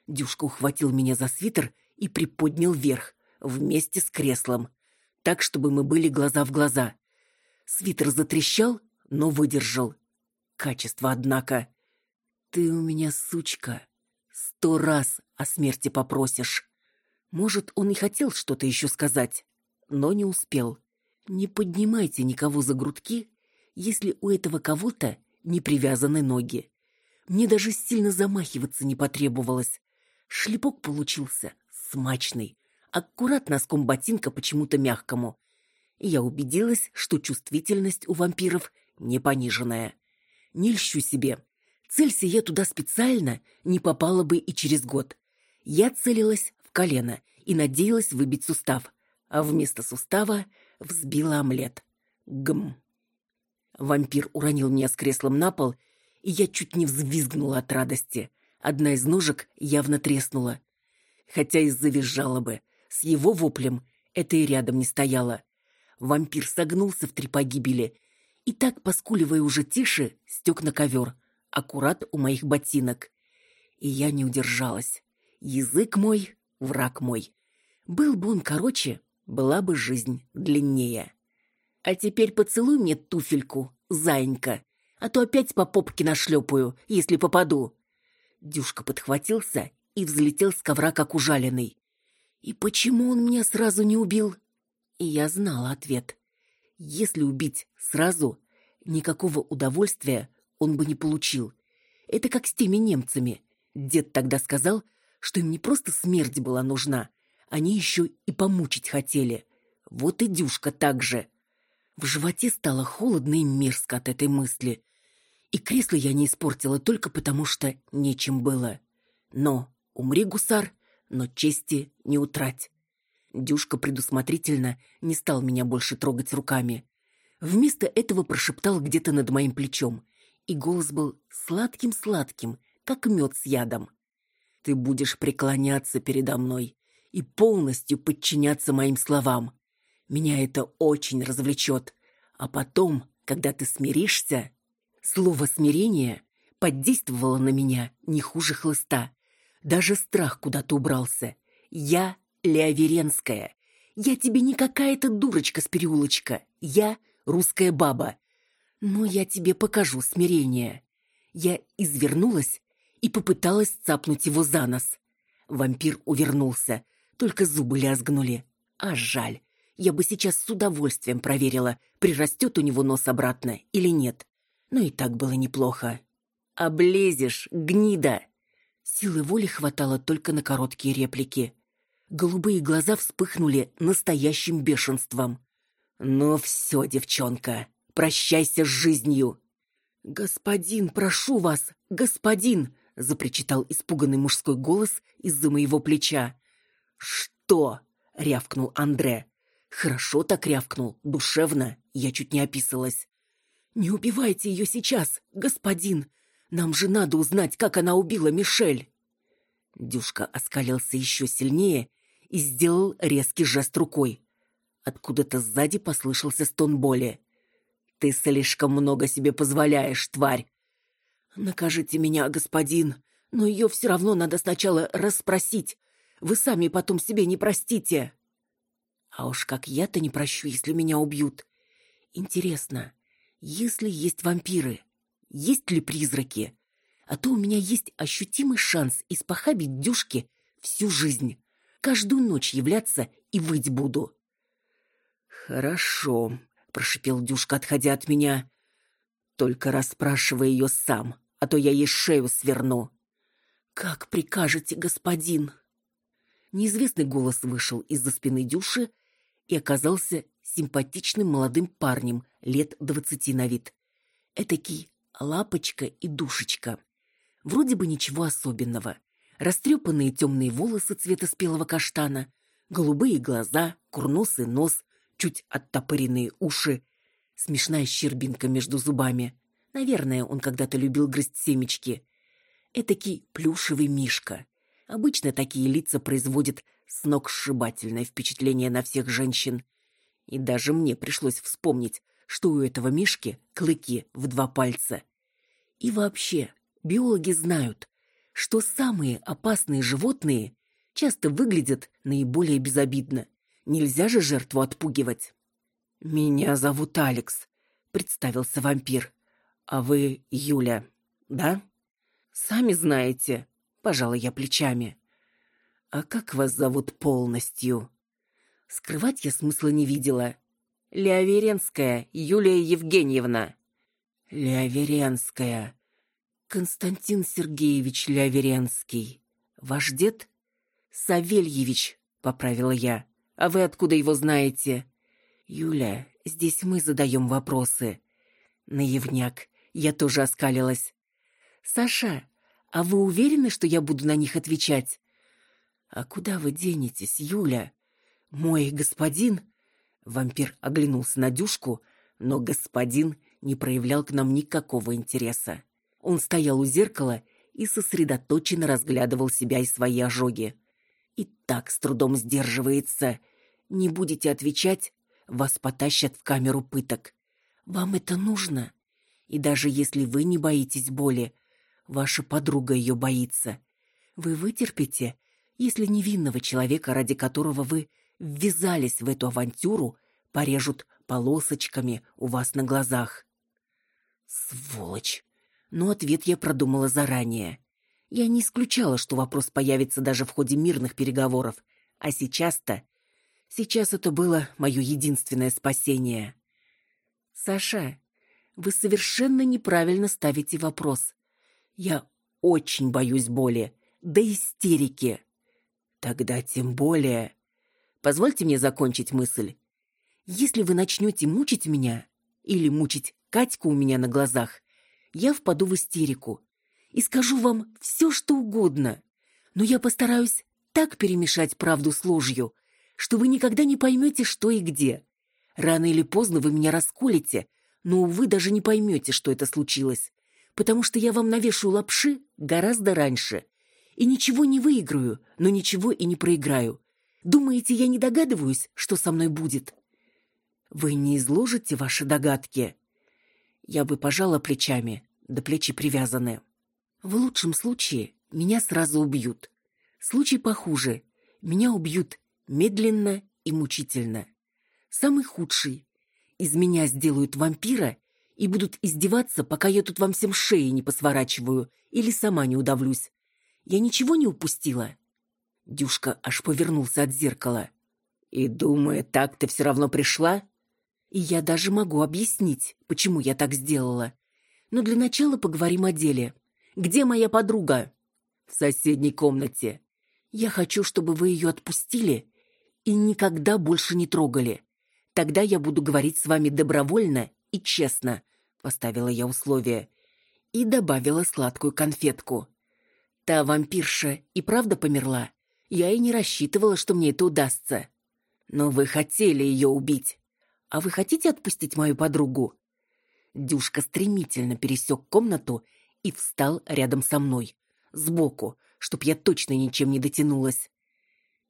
Дюшка ухватил меня за свитер и приподнял вверх, вместе с креслом так, чтобы мы были глаза в глаза. Свитер затрещал, но выдержал. Качество, однако. Ты у меня сучка. Сто раз о смерти попросишь. Может, он и хотел что-то еще сказать, но не успел. Не поднимайте никого за грудки, если у этого кого-то не привязаны ноги. Мне даже сильно замахиваться не потребовалось. Шлепок получился смачный, аккурат носком ботинка почему-то мягкому. И я убедилась, что чувствительность у вампиров не пониженная. Не льщу себе. Целься я туда специально, не попала бы и через год. Я целилась в колено и надеялась выбить сустав, а вместо сустава взбила омлет. Гм. Вампир уронил меня с креслом на пол, и я чуть не взвизгнула от радости. Одна из ножек явно треснула. Хотя и завизжала бы, с его воплем это и рядом не стояло. Вампир согнулся в три погибели и так, поскуливая уже тише, стек на ковер, аккурат у моих ботинок. И я не удержалась. Язык мой, враг мой. Был бы он короче, была бы жизнь длиннее. А теперь поцелуй мне туфельку, зайенька, а то опять по попке нашлепаю, если попаду». Дюшка подхватился и взлетел с ковра, как ужаленный. «И почему он меня сразу не убил?» И я знала ответ. Если убить сразу, никакого удовольствия он бы не получил. Это как с теми немцами. Дед тогда сказал, что им не просто смерть была нужна, они еще и помучить хотели. Вот и Дюшка так же. В животе стало холодно и мерзко от этой мысли. И кресло я не испортила только потому, что нечем было. Но умри, гусар, но чести не утрать. Дюшка предусмотрительно не стал меня больше трогать руками. Вместо этого прошептал где-то над моим плечом, и голос был сладким-сладким, как мед с ядом. «Ты будешь преклоняться передо мной и полностью подчиняться моим словам. Меня это очень развлечет. А потом, когда ты смиришься...» Слово «смирение» подействовало на меня не хуже хлыста. Даже страх куда-то убрался. Я Леоверенская. Я тебе не какая-то дурочка с переулочка. Я русская баба. Но я тебе покажу смирение. Я извернулась и попыталась цапнуть его за нос. Вампир увернулся, только зубы лязгнули. А жаль. Я бы сейчас с удовольствием проверила, прирастет у него нос обратно или нет. Но и так было неплохо. «Облезешь, гнида!» Силы воли хватало только на короткие реплики. Голубые глаза вспыхнули настоящим бешенством. «Ну все, девчонка, прощайся с жизнью!» «Господин, прошу вас, господин!» — запричитал испуганный мужской голос из-за моего плеча. «Что?» — рявкнул Андре. Хорошо так рявкнул, душевно, я чуть не описалась. «Не убивайте ее сейчас, господин! Нам же надо узнать, как она убила Мишель!» Дюшка оскалился еще сильнее и сделал резкий жест рукой. Откуда-то сзади послышался стон боли. «Ты слишком много себе позволяешь, тварь!» «Накажите меня, господин, но ее все равно надо сначала расспросить. Вы сами потом себе не простите». «А уж как я-то не прощу, если меня убьют. Интересно, если есть вампиры, есть ли призраки? А то у меня есть ощутимый шанс испохабить Дюшке всю жизнь. Каждую ночь являться и выть буду. «Хорошо», — прошипел Дюшка, отходя от меня. «Только расспрашивай ее сам, а то я ей шею сверну». «Как прикажете, господин?» Неизвестный голос вышел из-за спины Дюши и оказался симпатичным молодым парнем лет двадцати на вид. Этакий лапочка и душечка. Вроде бы ничего особенного растрепанные темные волосы цвета спелого каштана, голубые глаза, курносый нос, чуть оттопыренные уши, смешная щербинка между зубами. Наверное, он когда-то любил грызть семечки. Этакий плюшевый мишка. Обычно такие лица производят сногсшибательное впечатление на всех женщин. И даже мне пришлось вспомнить, что у этого мишки клыки в два пальца. И вообще, биологи знают, что самые опасные животные часто выглядят наиболее безобидно. Нельзя же жертву отпугивать. «Меня зовут Алекс», — представился вампир. «А вы Юля, да?» «Сами знаете», — пожала я плечами. «А как вас зовут полностью?» Скрывать я смысла не видела. «Леоверенская Юлия Евгеньевна». «Леоверенская», Константин Сергеевич Ляверенский. Ваш дед? Савельевич, поправила я. А вы откуда его знаете? Юля, здесь мы задаем вопросы. Наивняк. Я тоже оскалилась. Саша, а вы уверены, что я буду на них отвечать? А куда вы денетесь, Юля? Мой господин... Вампир оглянулся на Дюшку, но господин не проявлял к нам никакого интереса. Он стоял у зеркала и сосредоточенно разглядывал себя и свои ожоги. И так с трудом сдерживается. Не будете отвечать, вас потащат в камеру пыток. Вам это нужно. И даже если вы не боитесь боли, ваша подруга ее боится. Вы вытерпите, если невинного человека, ради которого вы ввязались в эту авантюру, порежут полосочками у вас на глазах. Сволочь! Но ответ я продумала заранее. Я не исключала, что вопрос появится даже в ходе мирных переговоров. А сейчас-то... Сейчас это было мое единственное спасение. Саша, вы совершенно неправильно ставите вопрос. Я очень боюсь боли, до истерики. Тогда тем более... Позвольте мне закончить мысль. Если вы начнете мучить меня или мучить Катьку у меня на глазах, я впаду в истерику и скажу вам все, что угодно. Но я постараюсь так перемешать правду с ложью, что вы никогда не поймете, что и где. Рано или поздно вы меня расколете, но, увы, даже не поймете, что это случилось, потому что я вам навешу лапши гораздо раньше. И ничего не выиграю, но ничего и не проиграю. Думаете, я не догадываюсь, что со мной будет? Вы не изложите ваши догадки? Я бы пожала плечами, да плечи привязаны. В лучшем случае меня сразу убьют. Случай похуже. Меня убьют медленно и мучительно. Самый худший. Из меня сделают вампира и будут издеваться, пока я тут вам всем шеи не посворачиваю или сама не удавлюсь. Я ничего не упустила?» Дюшка аж повернулся от зеркала. «И думаю, так ты все равно пришла?» И я даже могу объяснить, почему я так сделала. Но для начала поговорим о деле. Где моя подруга? В соседней комнате. Я хочу, чтобы вы ее отпустили и никогда больше не трогали. Тогда я буду говорить с вами добровольно и честно, поставила я условие и добавила сладкую конфетку. Та вампирша и правда померла. Я и не рассчитывала, что мне это удастся. Но вы хотели ее убить. А вы хотите отпустить мою подругу? Дюшка стремительно пересек комнату и встал рядом со мной, сбоку, чтоб я точно ничем не дотянулась.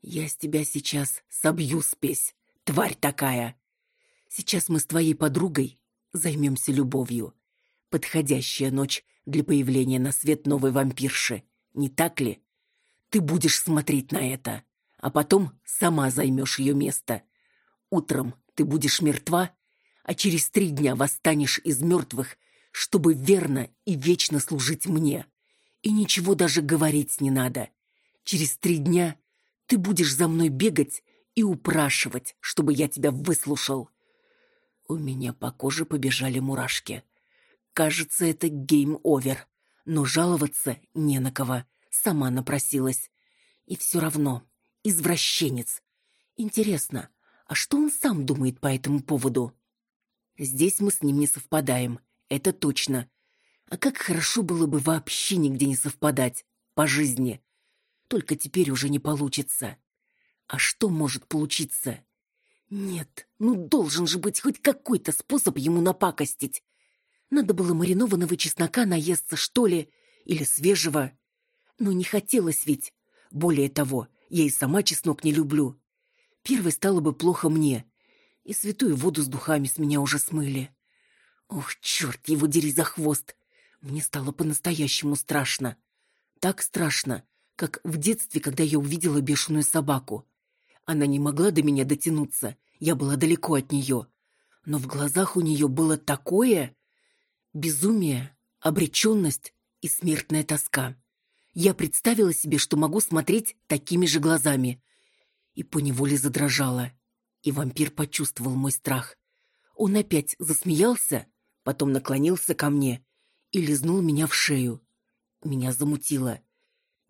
Я с тебя сейчас собью спесь, тварь такая. Сейчас мы с твоей подругой займемся любовью. Подходящая ночь для появления на свет новой вампирши, не так ли? Ты будешь смотреть на это, а потом сама займешь ее место. Утром ты будешь мертва, а через три дня восстанешь из мертвых, чтобы верно и вечно служить мне и ничего даже говорить не надо. Через три дня ты будешь за мной бегать и упрашивать, чтобы я тебя выслушал. У меня по коже побежали мурашки. Кажется, это game over, но жаловаться не на кого. Сама напросилась. И все равно, извращенец. Интересно, а что он сам думает по этому поводу? Здесь мы с ним не совпадаем, это точно. А как хорошо было бы вообще нигде не совпадать. По жизни. Только теперь уже не получится. А что может получиться? Нет, ну должен же быть хоть какой-то способ ему напакостить. Надо было маринованного чеснока наесться, что ли, или свежего. Но не хотелось ведь. Более того, я и сама чеснок не люблю. Первый стало бы плохо мне. И святую воду с духами с меня уже смыли. Ох, черт его дери за хвост. Мне стало по-настоящему страшно. Так страшно, как в детстве, когда я увидела бешеную собаку. Она не могла до меня дотянуться, я была далеко от нее. Но в глазах у нее было такое... Безумие, обреченность и смертная тоска. Я представила себе, что могу смотреть такими же глазами. И поневоле задрожала. И вампир почувствовал мой страх. Он опять засмеялся, потом наклонился ко мне и лизнул меня в шею. Меня замутило.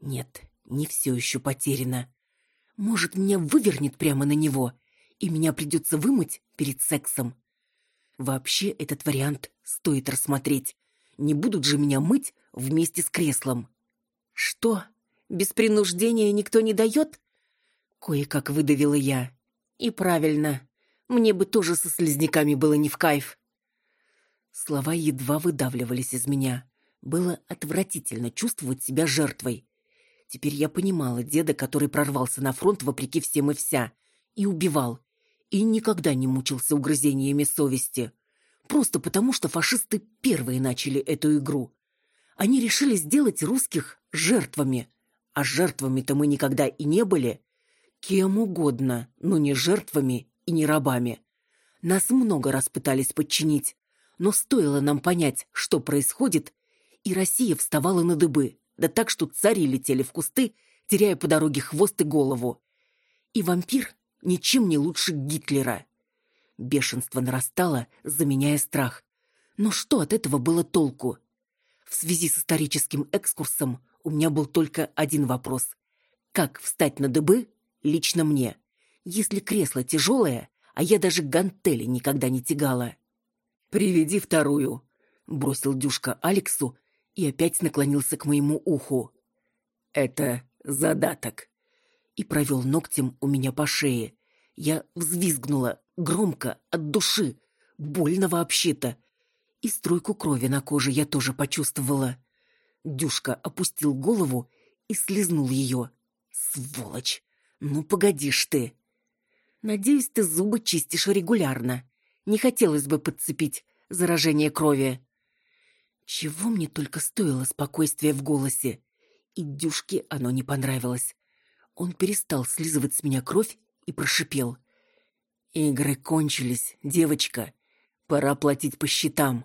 Нет, не все еще потеряно. Может, меня вывернет прямо на него, и меня придется вымыть перед сексом. Вообще, этот вариант стоит рассмотреть. Не будут же меня мыть вместе с креслом. Что, без принуждения никто не дает? Кое-как выдавила я. И правильно. Мне бы тоже со слизняками было не в кайф. Слова едва выдавливались из меня. Было отвратительно чувствовать себя жертвой. Теперь я понимала деда, который прорвался на фронт вопреки всем и вся, и убивал, и никогда не мучился угрызениями совести. Просто потому, что фашисты первые начали эту игру. Они решили сделать русских жертвами, а жертвами-то мы никогда и не были. Кем угодно, но не жертвами и не рабами. Нас много раз пытались подчинить, но стоило нам понять, что происходит, и Россия вставала на дыбы, да так, что цари летели в кусты, теряя по дороге хвост и голову. И вампир ничем не лучше Гитлера. Бешенство нарастало, заменяя страх. Но что от этого было толку? В связи с историческим экскурсом у меня был только один вопрос. Как встать на дыбы лично мне, если кресло тяжелое, а я даже гантели никогда не тягала? «Приведи вторую», — бросил Дюшка Алексу и опять наклонился к моему уху. «Это задаток». И провел ногтем у меня по шее. Я взвизгнула, громко, от души. Больно вообще-то. И струйку крови на коже я тоже почувствовала. Дюшка опустил голову и слезнул ее. Сволочь! Ну, погодишь ты. Надеюсь, ты зубы чистишь регулярно. Не хотелось бы подцепить заражение крови. Чего мне только стоило спокойствие в голосе. И Дюшке оно не понравилось. Он перестал слизывать с меня кровь и прошипел. «Игры кончились, девочка. Пора платить по счетам».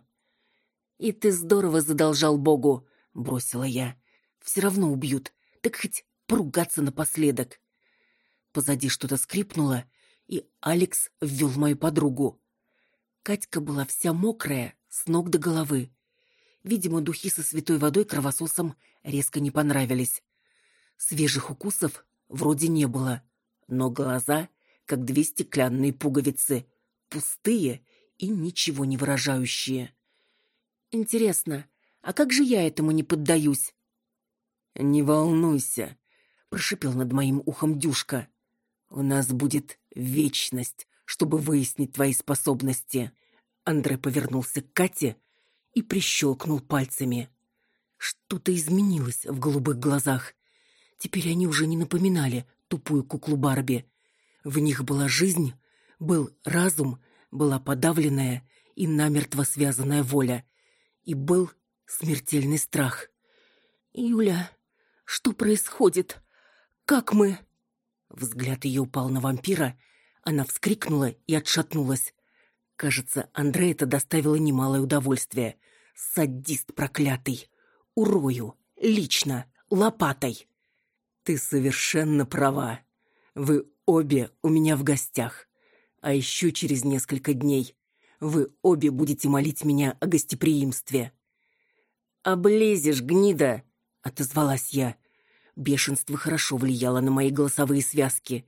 «И ты здорово задолжал Богу», — бросила я. «Все равно убьют, так хоть поругаться напоследок». Позади что-то скрипнуло, и Алекс ввел мою подругу. Катька была вся мокрая, с ног до головы. Видимо, духи со святой водой кровососам резко не понравились. Свежих укусов вроде не было, но глаза, как две стеклянные пуговицы, пустые и ничего не выражающие. Интересно, а как же я этому не поддаюсь? Не волнуйся, прошипел над моим ухом Дюшка. У нас будет вечность, чтобы выяснить твои способности. Андрей повернулся к Кате и прищелкнул пальцами. Что-то изменилось в голубых глазах. Теперь они уже не напоминали тупую куклу Барби. В них была жизнь, был разум, была подавленная и намертво связанная воля. И был смертельный страх. «Юля, что происходит? Как мы?» Взгляд ее упал на вампира, она вскрикнула и отшатнулась. Кажется, Андре это доставило немалое удовольствие. Садист проклятый. Урою. Лично. Лопатой. Ты совершенно права. Вы обе у меня в гостях. А еще через несколько дней вы обе будете молить меня о гостеприимстве. «Облезешь, гнида!» — отозвалась я. Бешенство хорошо влияло на мои голосовые связки.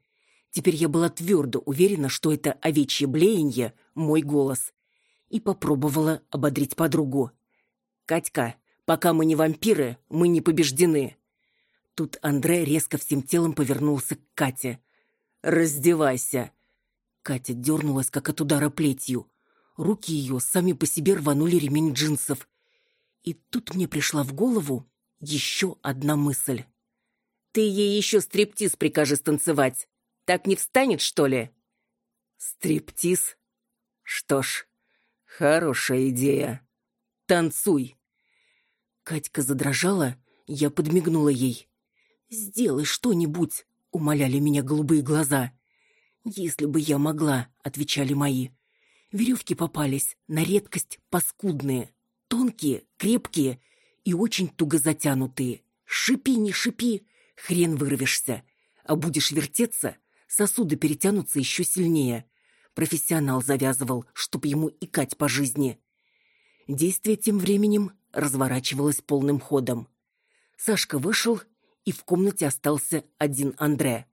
Теперь я была твердо уверена, что это овечье блеяние — мой голос. И попробовала ободрить подругу. «Катька, пока мы не вампиры, мы не побеждены». Тут Андре резко всем телом повернулся к Кате. «Раздевайся!» Катя дернулась, как от удара плетью. Руки ее сами по себе рванули ремень джинсов. И тут мне пришла в голову еще одна мысль. «Ты ей еще стриптиз прикажешь танцевать. Так не встанет, что ли?» «Стриптиз? Что ж, хорошая идея. Танцуй!» Катька задрожала, я подмигнула ей. «Сделай что-нибудь!» — умоляли меня голубые глаза. «Если бы я могла!» — отвечали мои. Веревки попались, на редкость паскудные, тонкие, крепкие и очень туго затянутые. Шипи, не шипи, хрен вырвешься. А будешь вертеться, сосуды перетянутся еще сильнее. Профессионал завязывал, чтоб ему икать по жизни. Действие тем временем разворачивалось полным ходом. Сашка вышел, и в комнате остался один Андре.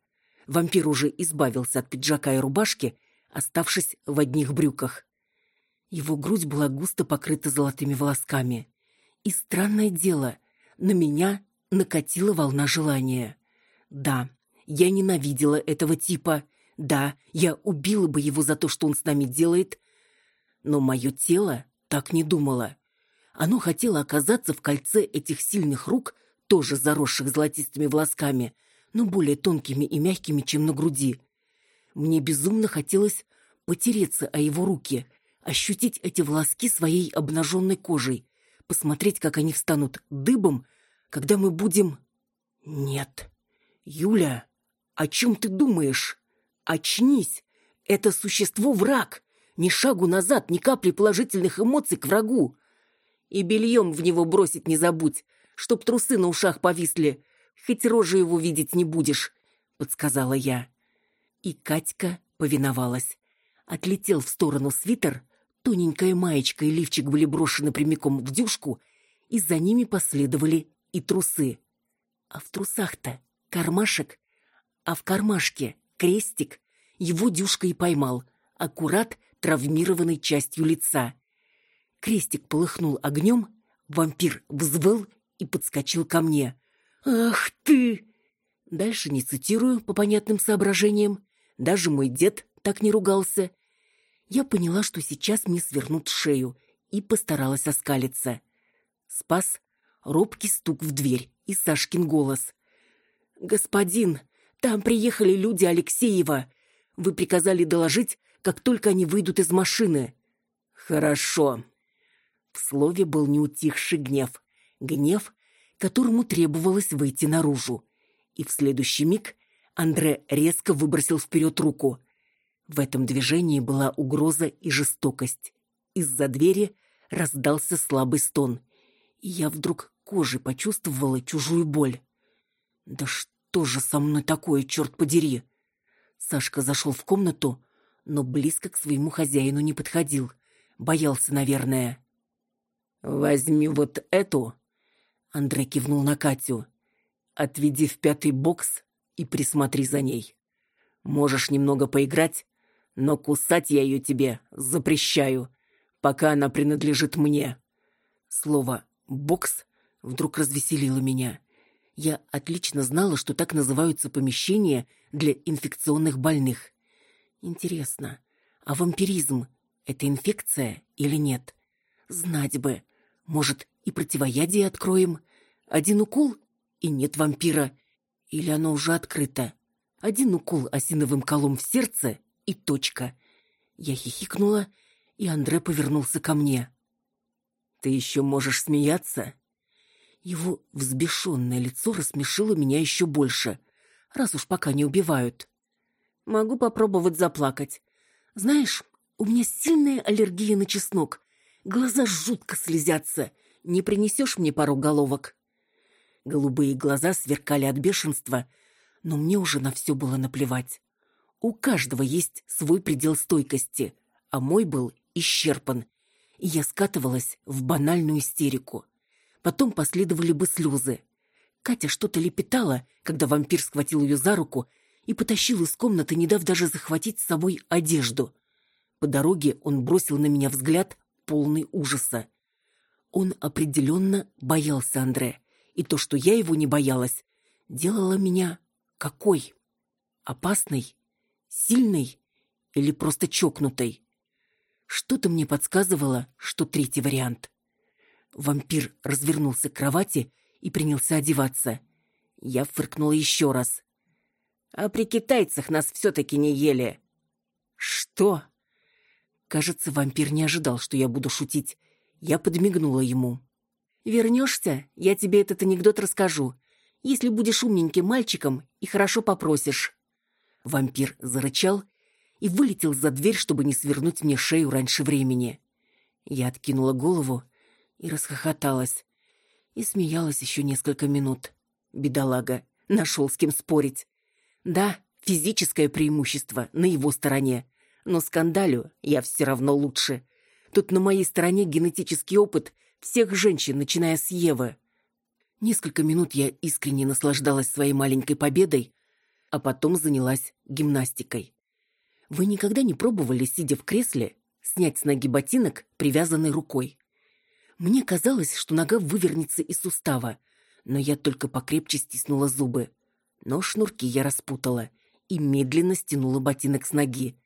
Вампир уже избавился от пиджака и рубашки, оставшись в одних брюках. Его грудь была густо покрыта золотыми волосками. И странное дело, на меня накатила волна желания. Да, я ненавидела этого типа. Да, я убила бы его за то, что он с нами делает. Но мое тело так не думало. Оно хотело оказаться в кольце этих сильных рук, тоже заросших золотистыми волосками, но более тонкими и мягкими, чем на груди. Мне безумно хотелось потереться о его руки, ощутить эти волоски своей обнаженной кожей, посмотреть, как они встанут дыбом, когда мы будем... Нет. Юля, о чем ты думаешь? Очнись! Это существо враг! Ни шагу назад, ни капли положительных эмоций к врагу. И бельем в него бросить не забудь, чтоб трусы на ушах повисли. Хоть рожи его видеть не будешь, — подсказала я. И Катька повиновалась. Отлетел в сторону свитер, тоненькая маечка и лифчик были брошены прямиком в дюшку, и за ними последовали и трусы. А в трусах-то кармашек, а в кармашке крестик. Его дюшка и поймал, аккурат травмированной частью лица. Крестик полыхнул огнем, вампир взвыл и подскочил ко мне. «Ах ты!» Дальше не цитирую по понятным соображениям. Даже мой дед так не ругался. Я поняла, что сейчас мне свернут шею, и постаралась оскалиться. Спас робкий стук в дверь и Сашкин голос. «Господин, там приехали люди Алексеева. Вы приказали доложить, как только они выйдут из машины». «Хорошо». В слове был неутихший гнев. Гнев, которому требовалось выйти наружу. И в следующий миг Андре резко выбросил вперед руку. В этом движении была угроза и жестокость. Из-за двери раздался слабый стон. И я вдруг кожей почувствовала чужую боль. «Да что же со мной такое, черт подери?» Сашка зашел в комнату, но близко к своему хозяину не подходил. Боялся, наверное. «Возьми вот эту», — Андрей кивнул на Катю. «Отведи в пятый бокс и присмотри за ней. Можешь немного поиграть, но кусать я ее тебе запрещаю, пока она принадлежит мне». Слово «бокс» вдруг развеселило меня. Я отлично знала, что так называются помещения для инфекционных больных. Интересно, а вампиризм — это инфекция или нет? Знать бы. Может, и противоядие откроем? Один укол — и нет вампира. Или оно уже открыто? Один укол осиновым колом в сердце — и точка. Я хихикнула, и Андре повернулся ко мне. «Ты еще можешь смеяться?» Его взбешенное лицо рассмешило меня еще больше, раз уж пока не убивают. Могу попробовать заплакать. Знаешь, у меня сильная аллергия на чеснок. Глаза жутко слезятся. Не принесешь мне пару головок?» Голубые глаза сверкали от бешенства, но мне уже на все было наплевать. У каждого есть свой предел стойкости, а мой был исчерпан, и я скатывалась в банальную истерику. Потом последовали бы слезы. Катя что-то лепетала, когда вампир схватил ее за руку и потащил из комнаты, не дав даже захватить с собой одежду. По дороге он бросил на меня взгляд, полный ужаса. Он определенно боялся Андре, и то, что я его не боялась, делало меня какой? Опасной? Сильной? Или просто чокнутой? Что-то мне подсказывало, что третий вариант. Вампир развернулся к кровати и принялся одеваться. Я фыркнула еще раз. «А при китайцах нас все-таки не ели». «Что?» Кажется, вампир не ожидал, что я буду шутить. Я подмигнула ему. «Вернешься, я тебе этот анекдот расскажу, если будешь умненьким мальчиком и хорошо попросишь». Вампир зарычал и вылетел за дверь, чтобы не свернуть мне шею раньше времени. Я откинула голову и расхохоталась. И смеялась еще несколько минут. Бедолага, нашел с кем спорить. Да, физическое преимущество на его стороне, но скандалю я все равно лучше. Тут на моей стороне генетический опыт всех женщин, начиная с Евы. Несколько минут я искренне наслаждалась своей маленькой победой, а потом занялась гимнастикой. Вы никогда не пробовали, сидя в кресле, снять с ноги ботинок, привязанный рукой? Мне казалось, что нога вывернется из сустава, но я только покрепче стиснула зубы. Но шнурки я распутала и медленно стянула ботинок с ноги.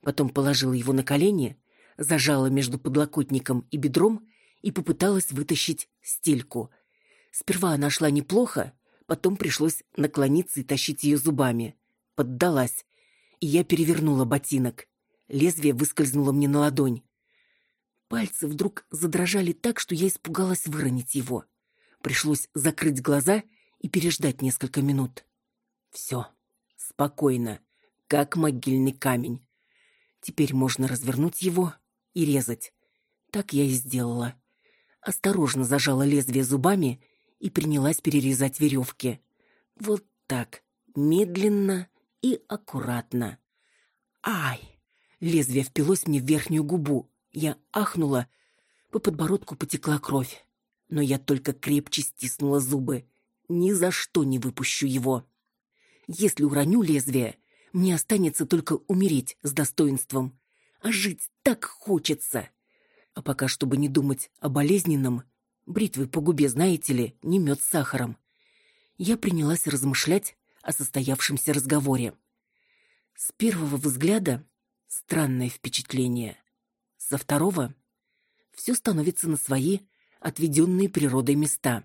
Потом положила его на колени, зажала между подлокотником и бедром и попыталась вытащить стельку. Сперва она шла неплохо, потом пришлось наклониться и тащить ее зубами. Поддалась, и я перевернула ботинок. Лезвие выскользнуло мне на ладонь. Пальцы вдруг задрожали так, что я испугалась выронить его. Пришлось закрыть глаза и переждать несколько минут. Все. Спокойно. Как могильный камень. Теперь можно развернуть его и резать. Так я и сделала. Осторожно зажала лезвие зубами и принялась перерезать веревки. Вот так, медленно и аккуратно. Ай! Лезвие впилось мне в верхнюю губу. Я ахнула. По подбородку потекла кровь. Но я только крепче стиснула зубы. Ни за что не выпущу его. Если уроню лезвие, мне останется только умереть с достоинством. А жить так хочется. А пока, чтобы не думать о болезненном, бритвы по губе, знаете ли, не мед с сахаром. Я принялась размышлять о состоявшемся разговоре. С первого взгляда странное впечатление. Со второго все становится на свои отведенные природой места.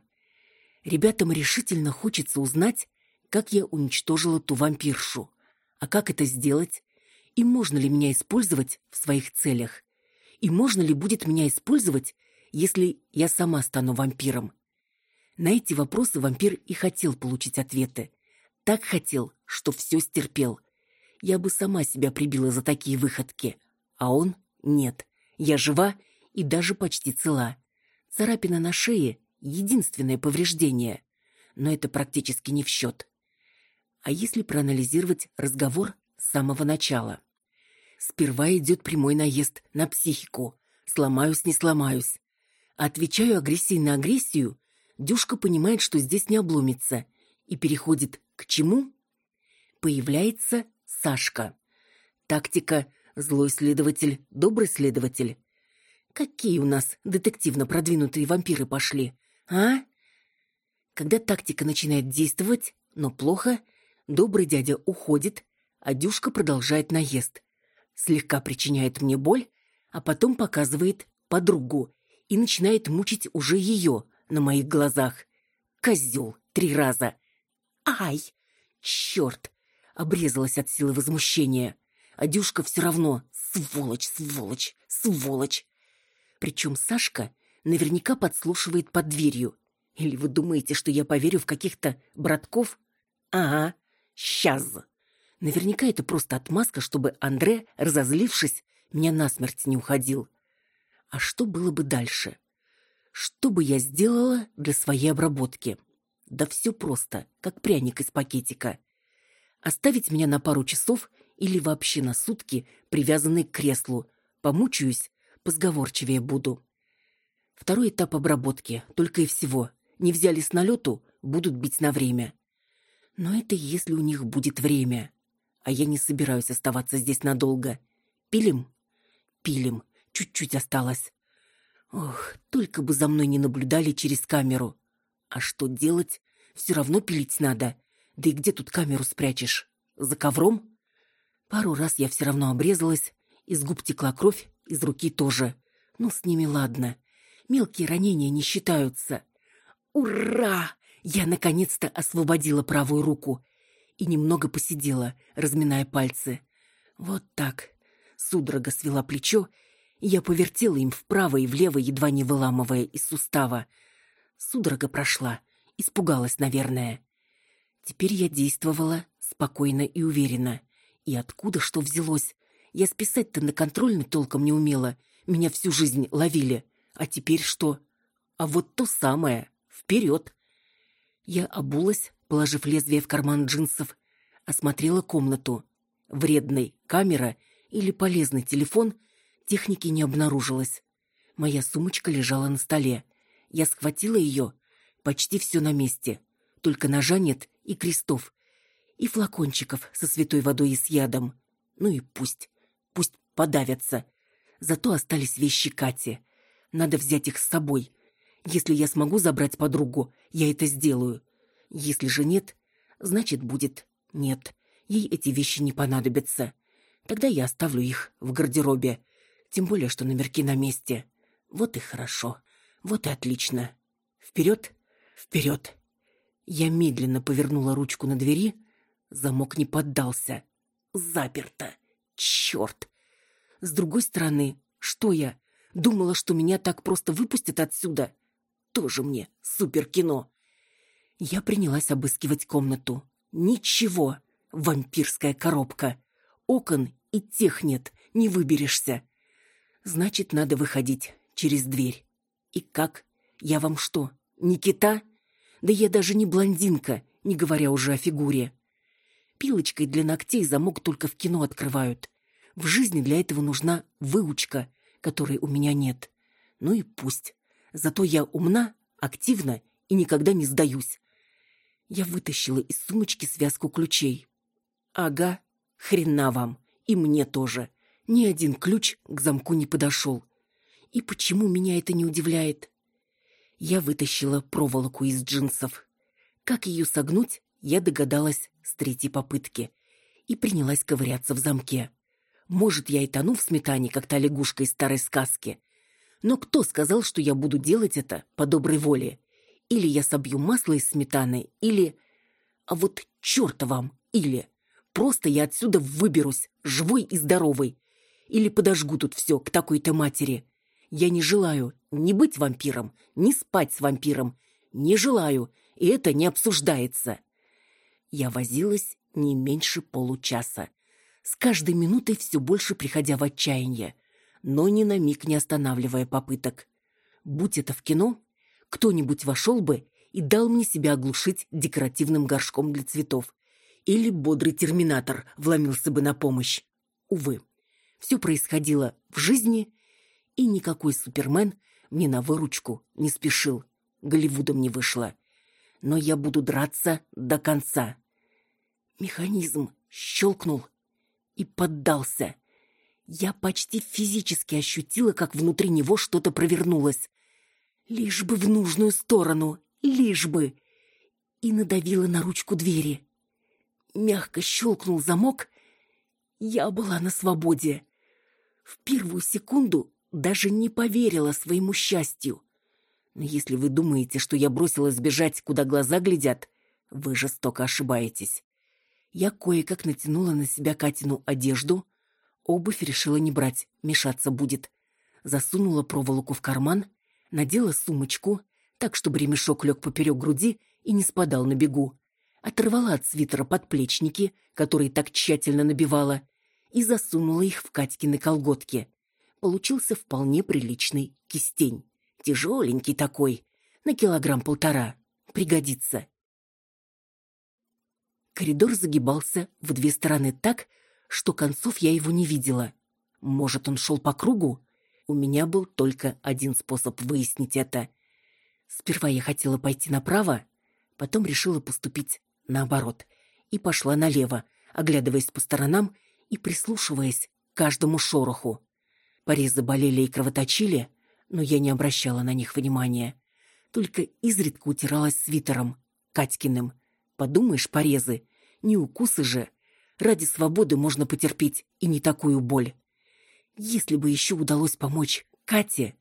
Ребятам решительно хочется узнать, как я уничтожила ту вампиршу. А как это сделать? И можно ли меня использовать в своих целях? И можно ли будет меня использовать, если я сама стану вампиром? На эти вопросы вампир и хотел получить ответы. Так хотел, что все стерпел. Я бы сама себя прибила за такие выходки. А он — нет. Я жива и даже почти цела. Царапина на шее — единственное повреждение. Но это практически не в счет. А если проанализировать разговор с самого начала? Сперва идет прямой наезд на психику. Сломаюсь, не сломаюсь. Отвечаю агрессией на агрессию, Дюшка понимает, что здесь не обломится, и переходит к чему? Появляется Сашка. Тактика «злой следователь, добрый следователь». Какие у нас детективно продвинутые вампиры пошли, а? Когда тактика начинает действовать, но плохо, добрый дядя уходит, а Дюшка продолжает наезд слегка причиняет мне боль, а потом показывает подругу и начинает мучить уже ее на моих глазах. Козел три раза. Ай! Черт! Обрезалась от силы возмущения. А Дюшка все равно сволочь, сволочь, сволочь. Причем Сашка наверняка подслушивает под дверью. Или вы думаете, что я поверю в каких-то братков? Ага, сейчас. Наверняка это просто отмазка, чтобы Андре, разозлившись, меня насмерть не уходил. А что было бы дальше? Что бы я сделала для своей обработки? Да все просто, как пряник из пакетика. Оставить меня на пару часов или вообще на сутки, привязанный к креслу. Помучаюсь, позговорчивее буду. Второй этап обработки, только и всего. Не взяли с налету, будут бить на время. Но это если у них будет время а я не собираюсь оставаться здесь надолго. Пилим? Пилим. Чуть-чуть осталось. Ох, только бы за мной не наблюдали через камеру. А что делать? Все равно пилить надо. Да и где тут камеру спрячешь? За ковром? Пару раз я все равно обрезалась, из губ текла кровь, из руки тоже. Ну, с ними ладно. Мелкие ранения не считаются. Ура! Я наконец-то освободила правую руку и немного посидела, разминая пальцы. Вот так. Судорога свела плечо, и я повертела им вправо и влево, едва не выламывая из сустава. Судорога прошла. Испугалась, наверное. Теперь я действовала спокойно и уверенно. И откуда что взялось? Я списать-то на контрольный толком не умела. Меня всю жизнь ловили. А теперь что? А вот то самое. Вперед! Я обулась, положив лезвие в карман джинсов, осмотрела комнату. Вредной камера или полезный телефон техники не обнаружилось. Моя сумочка лежала на столе. Я схватила ее. Почти все на месте. Только ножа нет и крестов. И флакончиков со святой водой и с ядом. Ну и пусть. Пусть подавятся. Зато остались вещи Кати. Надо взять их с собой. Если я смогу забрать подругу, я это сделаю. Если же нет, значит, будет нет. Ей эти вещи не понадобятся. Тогда я оставлю их в гардеробе. Тем более, что номерки на месте. Вот и хорошо. Вот и отлично. Вперед, вперед. Я медленно повернула ручку на двери. Замок не поддался. Заперто. Черт. С другой стороны, что я? Думала, что меня так просто выпустят отсюда. Тоже мне суперкино. Я принялась обыскивать комнату. Ничего. Вампирская коробка. Окон и тех нет. не выберешься. Значит, надо выходить через дверь. И как? Я вам что, не кита? Да я даже не блондинка, не говоря уже о фигуре. Пилочкой для ногтей замок только в кино открывают. В жизни для этого нужна выучка, которой у меня нет. Ну и пусть. Зато я умна, активна и никогда не сдаюсь. Я вытащила из сумочки связку ключей. Ага, хрена вам. И мне тоже. Ни один ключ к замку не подошел. И почему меня это не удивляет? Я вытащила проволоку из джинсов. Как ее согнуть, я догадалась с третьей попытки и принялась ковыряться в замке. Может, я и тону в сметане, как та лягушка из старой сказки. Но кто сказал, что я буду делать это по доброй воле? Или я собью масло из сметаны, или... А вот черта вам, или... Просто я отсюда выберусь, живой и здоровый. Или подожгу тут все к такой-то матери. Я не желаю ни быть вампиром, ни спать с вампиром. Не желаю, и это не обсуждается. Я возилась не меньше получаса. С каждой минутой все больше приходя в отчаяние, но ни на миг не останавливая попыток. Будь это в кино, кто-нибудь вошел бы и дал мне себя оглушить декоративным горшком для цветов. Или бодрый терминатор вломился бы на помощь. Увы, все происходило в жизни, и никакой супермен мне на выручку не спешил. Голливудом не вышло но я буду драться до конца. Механизм щелкнул и поддался. Я почти физически ощутила, как внутри него что-то провернулось. Лишь бы в нужную сторону, лишь бы. И надавила на ручку двери. Мягко щелкнул замок. Я была на свободе. В первую секунду даже не поверила своему счастью. Но если вы думаете, что я бросилась бежать, куда глаза глядят, вы жестоко ошибаетесь. Я кое-как натянула на себя Катину одежду. Обувь решила не брать, мешаться будет. Засунула проволоку в карман, надела сумочку, так, чтобы ремешок лег поперек груди и не спадал на бегу. Оторвала от свитера подплечники, которые так тщательно набивала, и засунула их в Катькины колготки. Получился вполне приличный кистень. Тяжеленький такой, на килограмм полтора. Пригодится. Коридор загибался в две стороны так, что концов я его не видела. Может, он шел по кругу? У меня был только один способ выяснить это. Сперва я хотела пойти направо, потом решила поступить наоборот и пошла налево, оглядываясь по сторонам и прислушиваясь к каждому шороху. Порезы болели и кровоточили, но я не обращала на них внимания. Только изредка утиралась свитером, Катькиным. Подумаешь, порезы, не укусы же. Ради свободы можно потерпеть и не такую боль. Если бы еще удалось помочь Кате,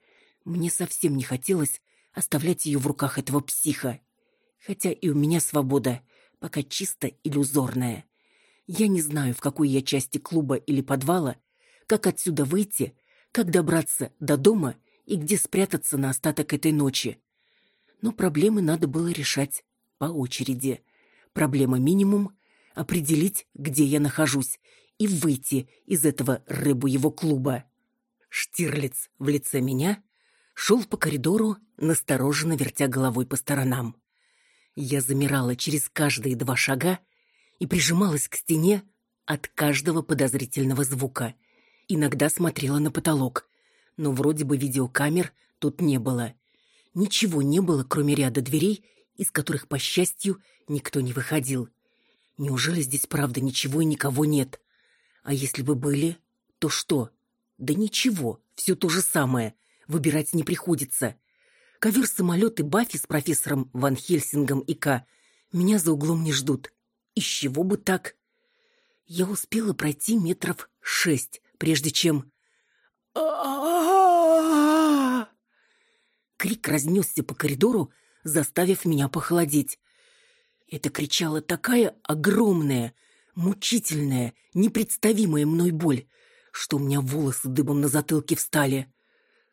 мне совсем не хотелось оставлять ее в руках этого психа. Хотя и у меня свобода, пока чисто иллюзорная. Я не знаю, в какой я части клуба или подвала, как отсюда выйти, как добраться до дома и где спрятаться на остаток этой ночи. Но проблемы надо было решать по очереди. Проблема минимум — определить, где я нахожусь, и выйти из этого рыбу его клуба. Штирлиц в лице меня шел по коридору, настороженно вертя головой по сторонам. Я замирала через каждые два шага и прижималась к стене от каждого подозрительного звука. Иногда смотрела на потолок, но вроде бы видеокамер тут не было. Ничего не было, кроме ряда дверей, из которых, по счастью, никто не выходил. Неужели здесь правда ничего и никого нет? А если бы были, то что? Да ничего, все то же самое. Выбирать не приходится. Ковер-самолет и Баффи с профессором Ван Хельсингом и К. меня за углом не ждут. Из чего бы так? Я успела пройти метров шесть, прежде чем... Крик разнесся по коридору, заставив меня похолодеть. Это кричала такая огромная, мучительная, непредставимая мной боль, что у меня волосы дыбом на затылке встали.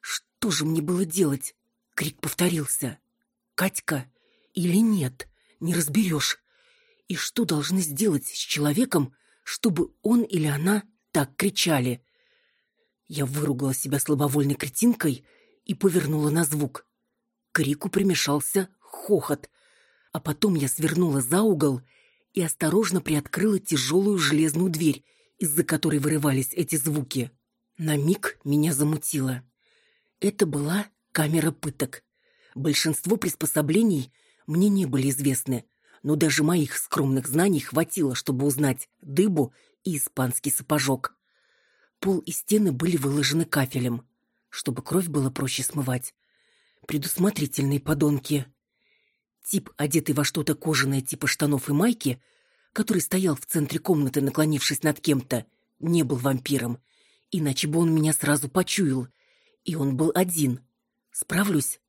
Что же мне было делать? Крик повторился. Катька или нет, не разберешь. И что должны сделать с человеком, чтобы он или она так кричали? Я выругала себя слабовольной кретинкой и повернула на звук. К крику примешался хохот, а потом я свернула за угол и осторожно приоткрыла тяжелую железную дверь, из-за которой вырывались эти звуки. На миг меня замутило. Это была камера пыток. Большинство приспособлений мне не были известны, но даже моих скромных знаний хватило, чтобы узнать дыбу и испанский сапожок. Пол и стены были выложены кафелем, чтобы кровь было проще смывать. Предусмотрительные подонки. Тип, одетый во что-то кожаное типа штанов и майки, который стоял в центре комнаты, наклонившись над кем-то, не был вампиром, иначе бы он меня сразу почуял. И он был один. Справлюсь?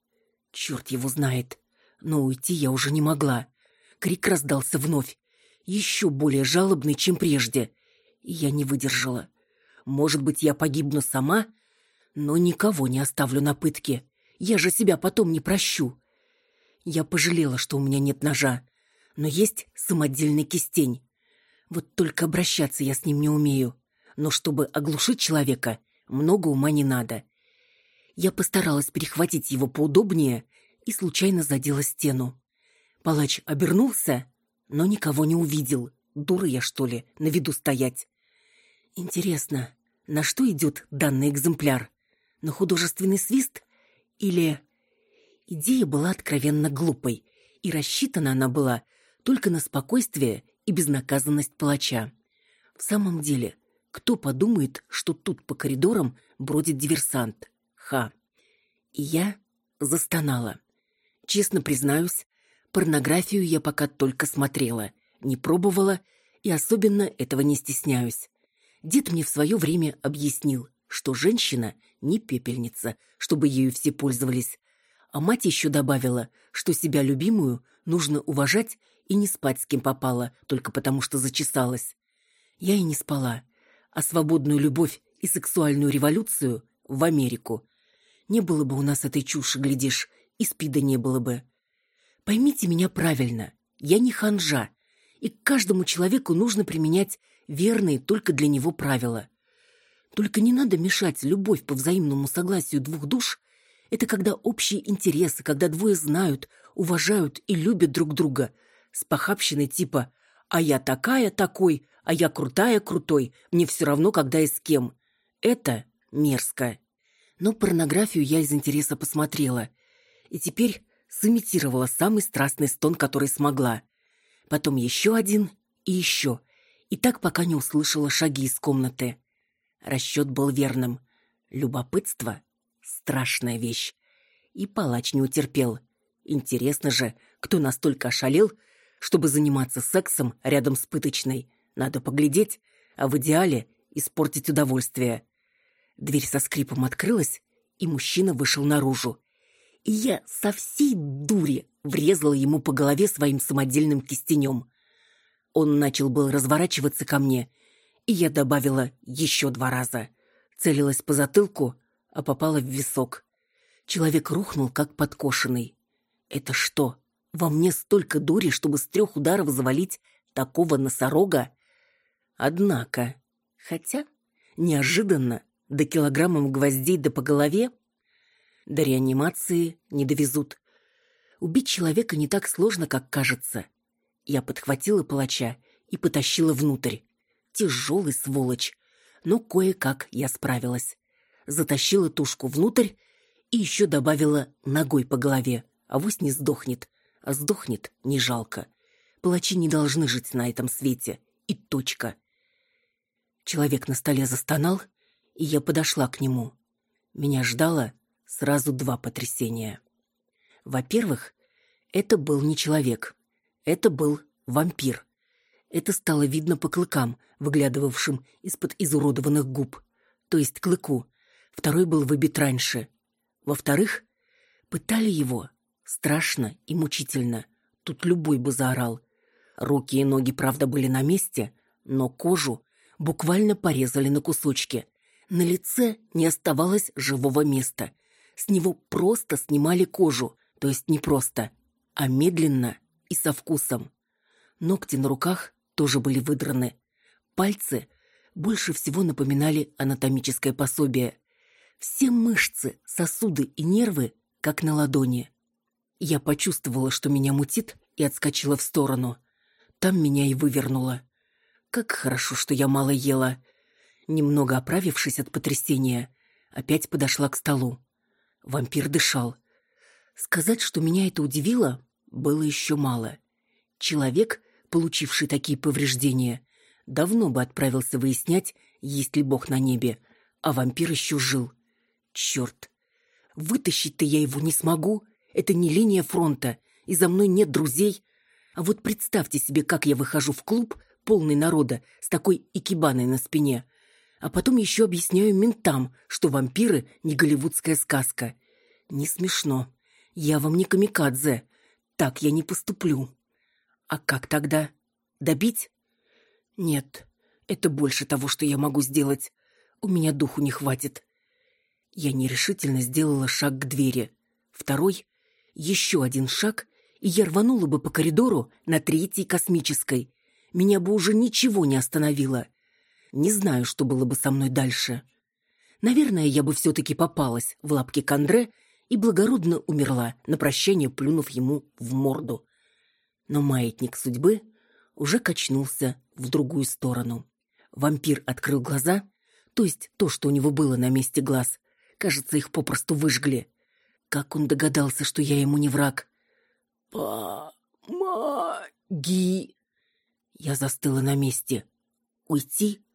Черт его знает. Но уйти я уже не могла. Крик раздался вновь, еще более жалобный, чем прежде. И я не выдержала. Может быть, я погибну сама, но никого не оставлю на пытке. Я же себя потом не прощу. Я пожалела, что у меня нет ножа, но есть самодельный кистень. Вот только обращаться я с ним не умею. Но чтобы оглушить человека, много ума не надо. Я постаралась перехватить его поудобнее и случайно задела стену. Палач обернулся, но никого не увидел. Дура я, что ли, на виду стоять? Интересно, на что идет данный экземпляр? На художественный свист? Или... Идея была откровенно глупой, и рассчитана она была только на спокойствие и безнаказанность палача. В самом деле, кто подумает, что тут по коридорам бродит диверсант? Ха. И я застонала. Честно признаюсь, порнографию я пока только смотрела, не пробовала и особенно этого не стесняюсь. Дед мне в свое время объяснил, что женщина не пепельница, чтобы ею все пользовались, а мать еще добавила, что себя любимую нужно уважать и не спать с кем попало, только потому что зачесалась. Я и не спала, а свободную любовь и сексуальную революцию в Америку. Не было бы у нас этой чуши, глядишь, и спида не было бы. Поймите меня правильно, я не ханжа, и к каждому человеку нужно применять верные только для него правила. Только не надо мешать любовь по взаимному согласию двух душ это когда общие интересы, когда двое знают, уважают и любят друг друга. С похабщиной типа «а я такая такой», «а я крутая крутой», «мне все равно, когда и с кем». Это мерзко. Но порнографию я из интереса посмотрела. И теперь сымитировала самый страстный стон, который смогла. Потом еще один и еще. И так пока не услышала шаги из комнаты. Расчет был верным. Любопытство Страшная вещь. И палач не утерпел. Интересно же, кто настолько ошалел, чтобы заниматься сексом рядом с пыточной. Надо поглядеть, а в идеале испортить удовольствие. Дверь со скрипом открылась, и мужчина вышел наружу. И я со всей дури врезала ему по голове своим самодельным кистенем. Он начал был разворачиваться ко мне, и я добавила еще два раза. Целилась по затылку, а попала в висок. Человек рухнул, как подкошенный. Это что, во мне столько дури, чтобы с трех ударов завалить такого носорога? Однако, хотя, неожиданно, до килограммом гвоздей да по голове, до реанимации не довезут. Убить человека не так сложно, как кажется. Я подхватила палача и потащила внутрь. Тяжелый сволочь, но кое-как я справилась затащила тушку внутрь и еще добавила ногой по голове. Авось не сдохнет, а сдохнет не жалко. Палачи не должны жить на этом свете. И точка. Человек на столе застонал, и я подошла к нему. Меня ждало сразу два потрясения. Во-первых, это был не человек. Это был вампир. Это стало видно по клыкам, выглядывавшим из-под изуродованных губ. То есть клыку, второй был выбит раньше. Во-вторых, пытали его страшно и мучительно. Тут любой бы заорал. Руки и ноги, правда, были на месте, но кожу буквально порезали на кусочки. На лице не оставалось живого места. С него просто снимали кожу, то есть не просто, а медленно и со вкусом. Ногти на руках тоже были выдраны. Пальцы больше всего напоминали анатомическое пособие. Все мышцы, сосуды и нервы как на ладони. Я почувствовала, что меня мутит, и отскочила в сторону. Там меня и вывернуло. Как хорошо, что я мало ела. Немного оправившись от потрясения, опять подошла к столу. Вампир дышал. Сказать, что меня это удивило, было еще мало. Человек, получивший такие повреждения, давно бы отправился выяснять, есть ли Бог на небе, а вампир еще жил. Черт! Вытащить-то я его не смогу. Это не линия фронта, и за мной нет друзей. А вот представьте себе, как я выхожу в клуб, полный народа, с такой икебаной на спине. А потом еще объясняю ментам, что вампиры не голливудская сказка. Не смешно. Я вам не камикадзе. Так я не поступлю. А как тогда? Добить? Нет, это больше того, что я могу сделать. У меня духу не хватит. Я нерешительно сделала шаг к двери. Второй, еще один шаг, и я рванула бы по коридору на третьей космической. Меня бы уже ничего не остановило. Не знаю, что было бы со мной дальше. Наверное, я бы все-таки попалась в лапки Кандре и благородно умерла, на прощание плюнув ему в морду. Но маятник судьбы уже качнулся в другую сторону. Вампир открыл глаза, то есть то, что у него было на месте глаз, Кажется, их попросту выжгли. Как он догадался, что я ему не враг? «Помоги!» Я застыла на месте. «Уйти?»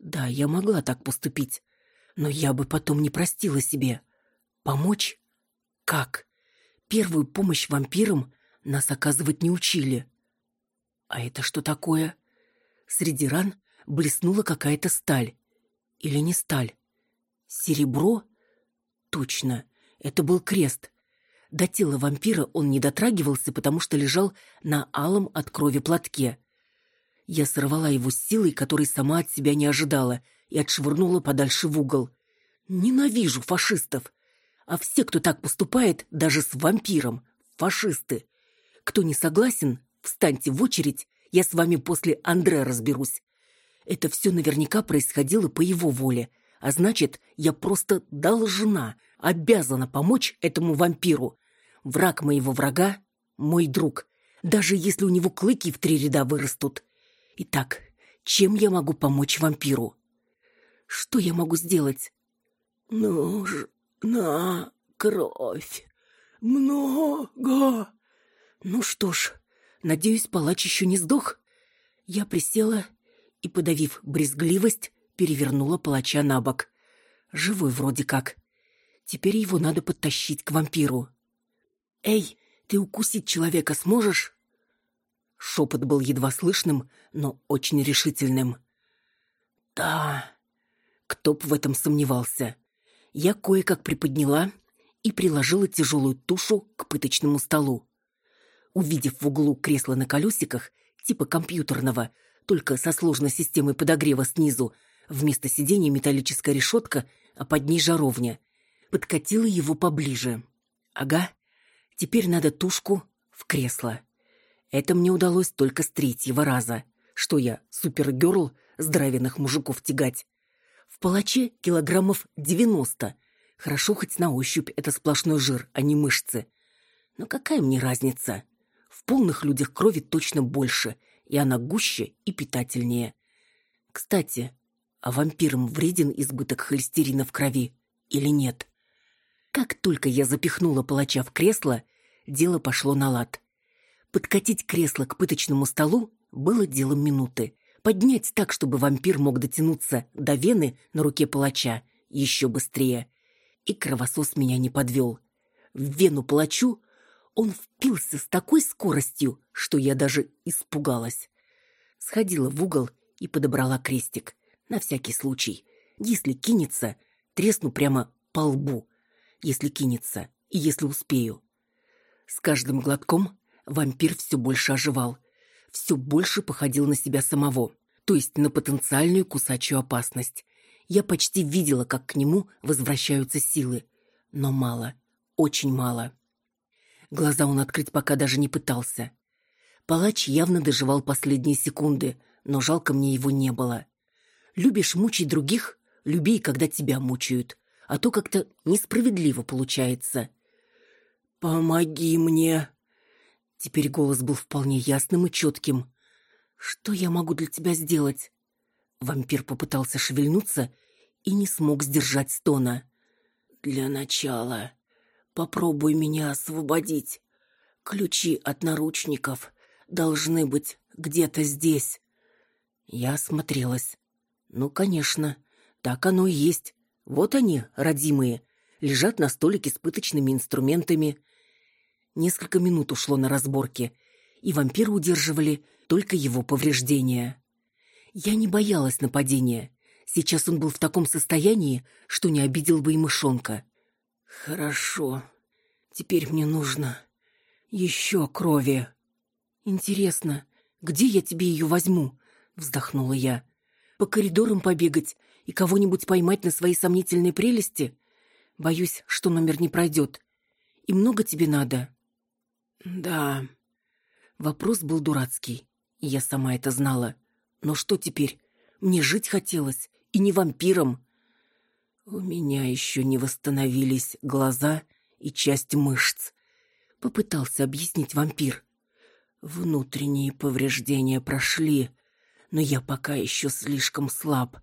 Да, я могла так поступить, но я бы потом не простила себе. Помочь? Как? Первую помощь вампирам нас оказывать не учили. А это что такое? Среди ран блеснула какая-то сталь. Или не сталь? Серебро? Точно, это был крест. До тела вампира он не дотрагивался, потому что лежал на алом от крови платке. Я сорвала его с силой, которой сама от себя не ожидала, и отшвырнула подальше в угол. Ненавижу фашистов. А все, кто так поступает, даже с вампиром, фашисты. Кто не согласен, встаньте в очередь, я с вами после Андре разберусь. Это все наверняка происходило по его воле — а значит, я просто должна, обязана помочь этому вампиру. Враг моего врага — мой друг, даже если у него клыки в три ряда вырастут. Итак, чем я могу помочь вампиру? Что я могу сделать? Нужна кровь. Много. Ну что ж, надеюсь, палач еще не сдох. Я присела и, подавив брезгливость, перевернула палача на бок. Живой вроде как. Теперь его надо подтащить к вампиру. «Эй, ты укусить человека сможешь?» Шепот был едва слышным, но очень решительным. «Да...» Кто б в этом сомневался. Я кое-как приподняла и приложила тяжелую тушу к пыточному столу. Увидев в углу кресло на колесиках, типа компьютерного, только со сложной системой подогрева снизу, Вместо сиденья металлическая решетка, а под ней жаровня. Подкатила его поближе. Ага, теперь надо тушку в кресло. Это мне удалось только с третьего раза. Что я, супергерл, здравенных мужиков тягать? В палаче килограммов девяносто. Хорошо хоть на ощупь это сплошной жир, а не мышцы. Но какая мне разница? В полных людях крови точно больше, и она гуще и питательнее. Кстати, а вампирам вреден избыток холестерина в крови или нет. Как только я запихнула палача в кресло, дело пошло на лад. Подкатить кресло к пыточному столу было делом минуты. Поднять так, чтобы вампир мог дотянуться до вены на руке палача еще быстрее. И кровосос меня не подвел. В вену палачу он впился с такой скоростью, что я даже испугалась. Сходила в угол и подобрала крестик на всякий случай. Если кинется, тресну прямо по лбу. Если кинется и если успею. С каждым глотком вампир все больше оживал. Все больше походил на себя самого, то есть на потенциальную кусачую опасность. Я почти видела, как к нему возвращаются силы. Но мало, очень мало. Глаза он открыть пока даже не пытался. Палач явно доживал последние секунды, но жалко мне его не было. Любишь мучить других, люби, когда тебя мучают. А то как-то несправедливо получается. «Помоги мне!» Теперь голос был вполне ясным и четким. «Что я могу для тебя сделать?» Вампир попытался шевельнуться и не смог сдержать стона. «Для начала попробуй меня освободить. Ключи от наручников должны быть где-то здесь». Я осмотрелась. «Ну, конечно, так оно и есть. Вот они, родимые, лежат на столике с пыточными инструментами. Несколько минут ушло на разборки, и вампира удерживали только его повреждения. Я не боялась нападения. Сейчас он был в таком состоянии, что не обидел бы и мышонка. «Хорошо. Теперь мне нужно еще крови». «Интересно, где я тебе ее возьму?» — вздохнула я. «По коридорам побегать и кого-нибудь поймать на свои сомнительные прелести? Боюсь, что номер не пройдет. И много тебе надо?» «Да». Вопрос был дурацкий, я сама это знала. Но что теперь? Мне жить хотелось, и не вампиром. У меня еще не восстановились глаза и часть мышц. Попытался объяснить вампир. Внутренние повреждения прошли, но я пока еще слишком слаб.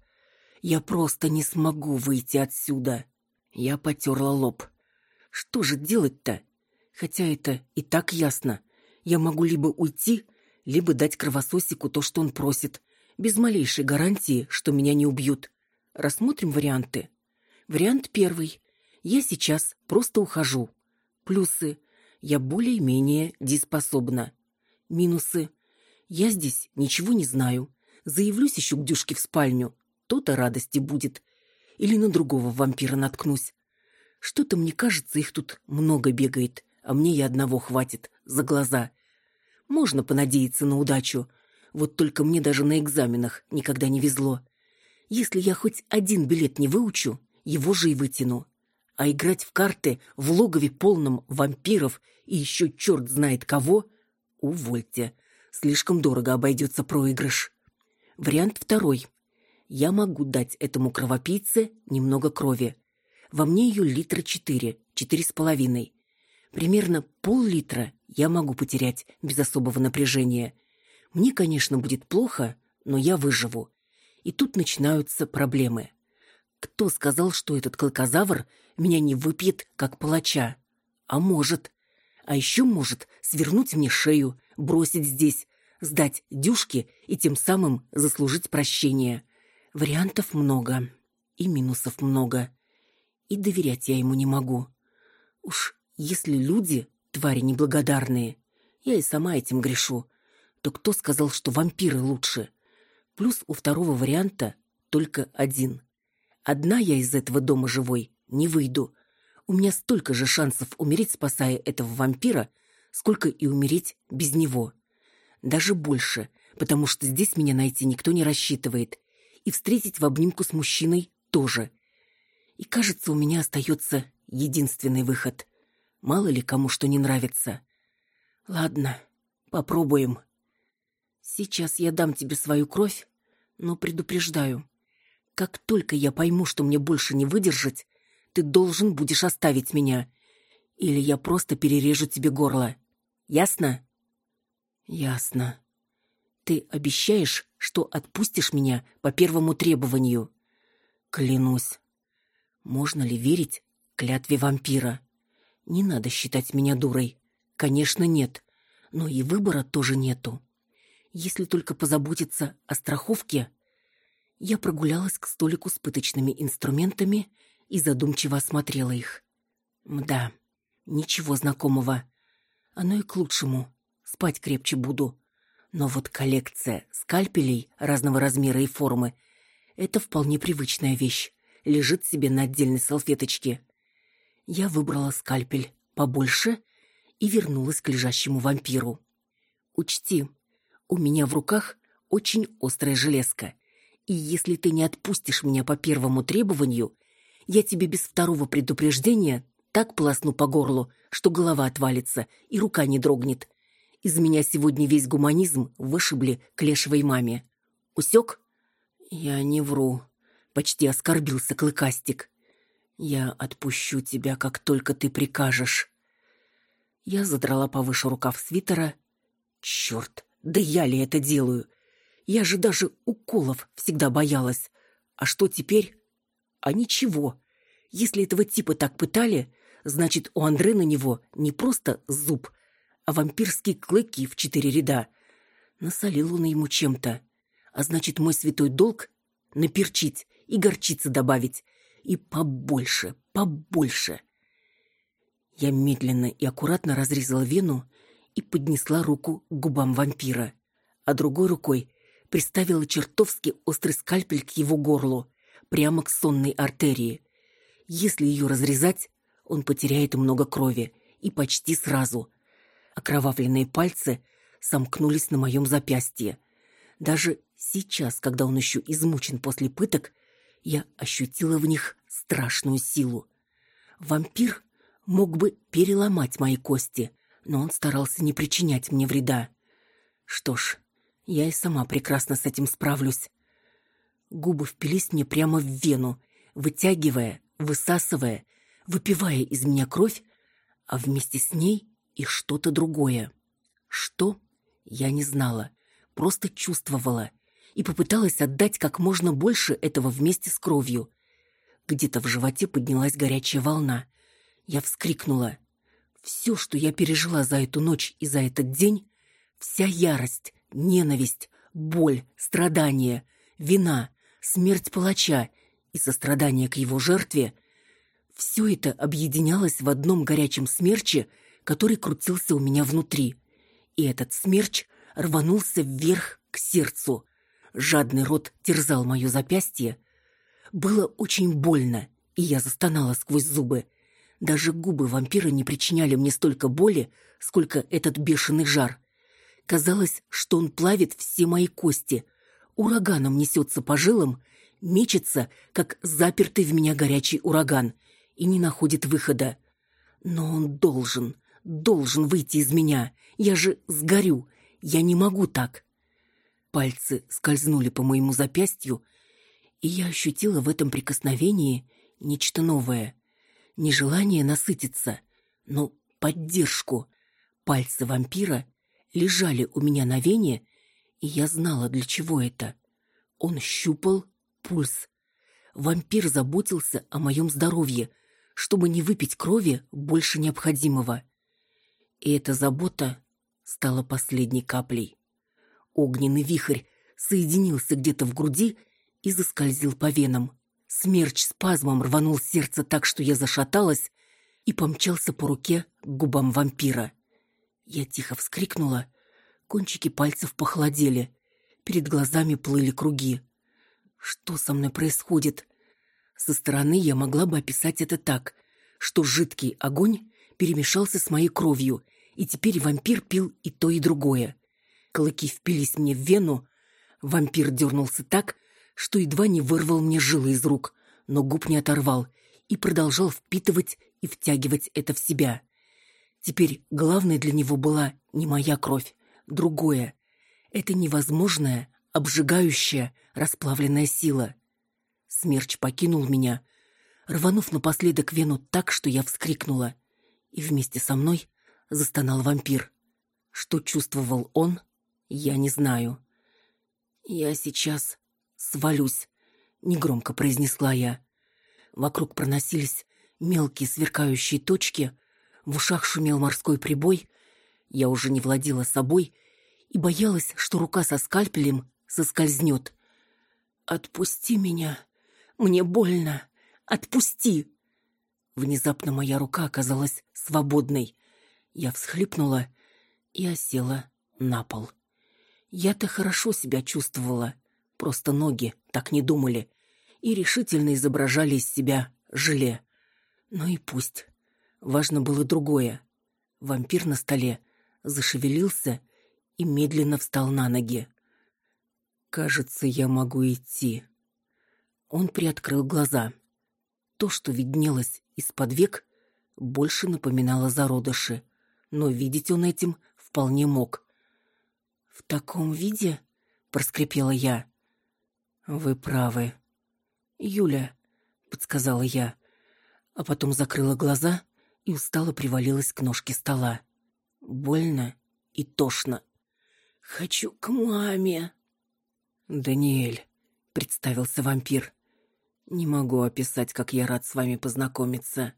Я просто не смогу выйти отсюда. Я потерла лоб. Что же делать-то? Хотя это и так ясно. Я могу либо уйти, либо дать кровососику то, что он просит, без малейшей гарантии, что меня не убьют. Рассмотрим варианты. Вариант первый. Я сейчас просто ухожу. Плюсы. Я более-менее дееспособна. Минусы. Я здесь ничего не знаю. Заявлюсь еще к Дюшке в спальню. То-то радости будет. Или на другого вампира наткнусь. Что-то мне кажется, их тут много бегает а мне и одного хватит за глаза. Можно понадеяться на удачу, вот только мне даже на экзаменах никогда не везло. Если я хоть один билет не выучу, его же и вытяну. А играть в карты в логове полном вампиров и еще черт знает кого — увольте. Слишком дорого обойдется проигрыш. Вариант второй. Я могу дать этому кровопийце немного крови. Во мне ее литра четыре, четыре с половиной. Примерно пол-литра я могу потерять без особого напряжения. Мне, конечно, будет плохо, но я выживу. И тут начинаются проблемы. Кто сказал, что этот клыкозавр меня не выпьет, как палача? А может. А еще может свернуть мне шею, бросить здесь, сдать дюшки и тем самым заслужить прощение. Вариантов много. И минусов много. И доверять я ему не могу. Уж если люди — твари неблагодарные, я и сама этим грешу, то кто сказал, что вампиры лучше? Плюс у второго варианта только один. Одна я из этого дома живой не выйду. У меня столько же шансов умереть, спасая этого вампира, сколько и умереть без него. Даже больше, потому что здесь меня найти никто не рассчитывает. И встретить в обнимку с мужчиной тоже. И кажется, у меня остается единственный выход. Мало ли кому что не нравится. Ладно, попробуем. Сейчас я дам тебе свою кровь, но предупреждаю. Как только я пойму, что мне больше не выдержать, ты должен будешь оставить меня. Или я просто перережу тебе горло. Ясно? Ясно. Ты обещаешь, что отпустишь меня по первому требованию? Клянусь. Можно ли верить клятве вампира? Не надо считать меня дурой. Конечно, нет. Но и выбора тоже нету. Если только позаботиться о страховке... Я прогулялась к столику с пыточными инструментами и задумчиво осмотрела их. Мда, ничего знакомого. Оно и к лучшему. Спать крепче буду. Но вот коллекция скальпелей разного размера и формы — это вполне привычная вещь. Лежит себе на отдельной салфеточке. Я выбрала скальпель побольше и вернулась к лежащему вампиру. Учти, у меня в руках очень острая железка, и если ты не отпустишь меня по первому требованию, я тебе без второго предупреждения так полосну по горлу, что голова отвалится и рука не дрогнет. Из меня сегодня весь гуманизм вышибли к лешевой маме. Усек? Я не вру, почти оскорбился Клыкастик. Я отпущу тебя, как только ты прикажешь. Я задрала повыше рукав свитера. Черт, да я ли это делаю? Я же даже уколов всегда боялась. А что теперь? А ничего. Если этого типа так пытали, значит, у Андре на него не просто зуб, а вампирские клыки в четыре ряда. Насолил он ему чем-то. А значит, мой святой долг — наперчить и горчицы добавить. И побольше, побольше. Я медленно и аккуратно разрезала вену и поднесла руку к губам вампира, а другой рукой приставила чертовски острый скальпель к его горлу, прямо к сонной артерии. Если ее разрезать, он потеряет много крови, и почти сразу. Окровавленные пальцы сомкнулись на моем запястье. Даже сейчас, когда он еще измучен после пыток, я ощутила в них страшную силу. Вампир мог бы переломать мои кости, но он старался не причинять мне вреда. Что ж, я и сама прекрасно с этим справлюсь. Губы впились мне прямо в вену, вытягивая, высасывая, выпивая из меня кровь, а вместе с ней и что-то другое. Что? Я не знала, просто чувствовала и попыталась отдать как можно больше этого вместе с кровью. Где-то в животе поднялась горячая волна. Я вскрикнула. Все, что я пережила за эту ночь и за этот день, вся ярость, ненависть, боль, страдания, вина, смерть палача и сострадание к его жертве — все это объединялось в одном горячем смерче, который крутился у меня внутри. И этот смерч рванулся вверх к сердцу. Жадный рот терзал мое запястье. Было очень больно, и я застонала сквозь зубы. Даже губы вампира не причиняли мне столько боли, сколько этот бешеный жар. Казалось, что он плавит все мои кости. Ураганом несется по жилам, мечется, как запертый в меня горячий ураган — и не находит выхода. Но он должен, должен выйти из меня. Я же сгорю. Я не могу так. Пальцы скользнули по моему запястью, и я ощутила в этом прикосновении нечто новое. Не желание насытиться, но поддержку. Пальцы вампира лежали у меня на вене, и я знала, для чего это. Он щупал пульс. Вампир заботился о моем здоровье, чтобы не выпить крови больше необходимого. И эта забота стала последней каплей. Огненный вихрь соединился где-то в груди и заскользил по венам. Смерч спазмом рванул сердце так, что я зашаталась и помчался по руке к губам вампира. Я тихо вскрикнула, кончики пальцев похолодели, перед глазами плыли круги. Что со мной происходит? Со стороны я могла бы описать это так, что жидкий огонь перемешался с моей кровью, и теперь вампир пил и то, и другое. Клыки впились мне в вену, вампир дернулся так, что едва не вырвал мне жилы из рук, но губ не оторвал и продолжал впитывать и втягивать это в себя. Теперь главной для него была не моя кровь, другое. Это невозможная, обжигающая, расплавленная сила — Смерч покинул меня, рванув напоследок вену так, что я вскрикнула. И вместе со мной застонал вампир. Что чувствовал он, я не знаю. «Я сейчас свалюсь», — негромко произнесла я. Вокруг проносились мелкие сверкающие точки, в ушах шумел морской прибой. Я уже не владела собой и боялась, что рука со скальпелем соскользнет. «Отпусти меня», мне больно. Отпусти!» Внезапно моя рука оказалась свободной. Я всхлипнула и осела на пол. Я-то хорошо себя чувствовала, просто ноги так не думали и решительно изображали из себя желе. Ну и пусть. Важно было другое. Вампир на столе зашевелился и медленно встал на ноги. «Кажется, я могу идти», он приоткрыл глаза. То, что виднелось из-под век, больше напоминало зародыши, но видеть он этим вполне мог. «В таком виде?» — проскрипела я. Вы правы. Юля, подсказала я, а потом закрыла глаза и устало привалилась к ножке стола. Больно и тошно. Хочу к маме. Даниэль, представился вампир. Не могу описать, как я рад с вами познакомиться.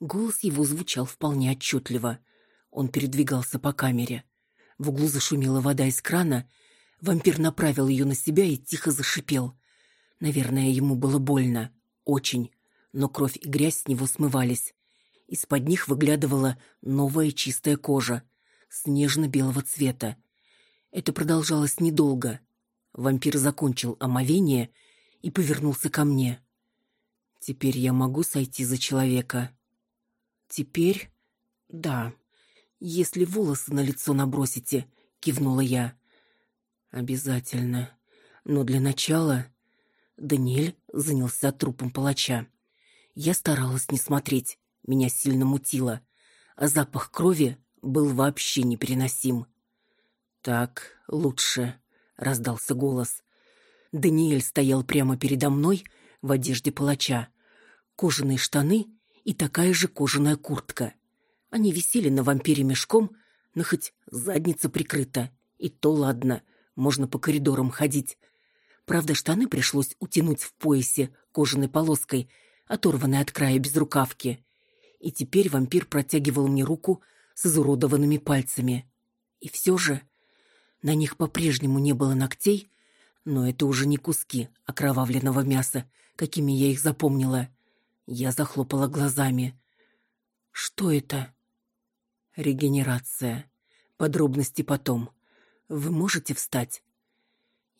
Голос его звучал вполне отчетливо. Он передвигался по камере. В углу зашумела вода из крана. Вампир направил ее на себя и тихо зашипел. Наверное, ему было больно. Очень. Но кровь и грязь с него смывались. Из-под них выглядывала новая чистая кожа. Снежно-белого цвета. Это продолжалось недолго. Вампир закончил омовение и повернулся ко мне. «Теперь я могу сойти за человека?» «Теперь?» «Да. Если волосы на лицо набросите», — кивнула я. «Обязательно. Но для начала...» Даниэль занялся трупом палача. Я старалась не смотреть, меня сильно мутило, а запах крови был вообще непереносим. «Так лучше», — раздался голос. Даниэль стоял прямо передо мной в одежде палача. Кожаные штаны и такая же кожаная куртка. Они висели на вампире мешком, но хоть задница прикрыта. И то ладно, можно по коридорам ходить. Правда, штаны пришлось утянуть в поясе кожаной полоской, оторванной от края безрукавки. И теперь вампир протягивал мне руку с изуродованными пальцами. И все же на них по-прежнему не было ногтей, но это уже не куски окровавленного мяса, какими я их запомнила. Я захлопала глазами. Что это? Регенерация. Подробности потом. Вы можете встать?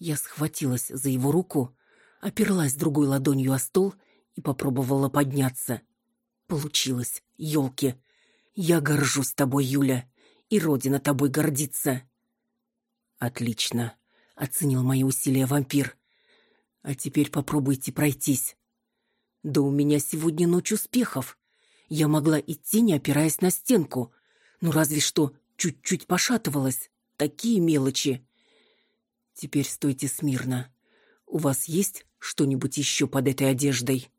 Я схватилась за его руку, оперлась другой ладонью о стол и попробовала подняться. Получилось, елки. Я горжусь тобой, Юля, и родина тобой гордится. Отлично, оценил мои усилия вампир. А теперь попробуйте пройтись. Да у меня сегодня ночь успехов. Я могла идти, не опираясь на стенку. Ну, разве что чуть-чуть пошатывалась. Такие мелочи. Теперь стойте смирно. У вас есть что-нибудь еще под этой одеждой?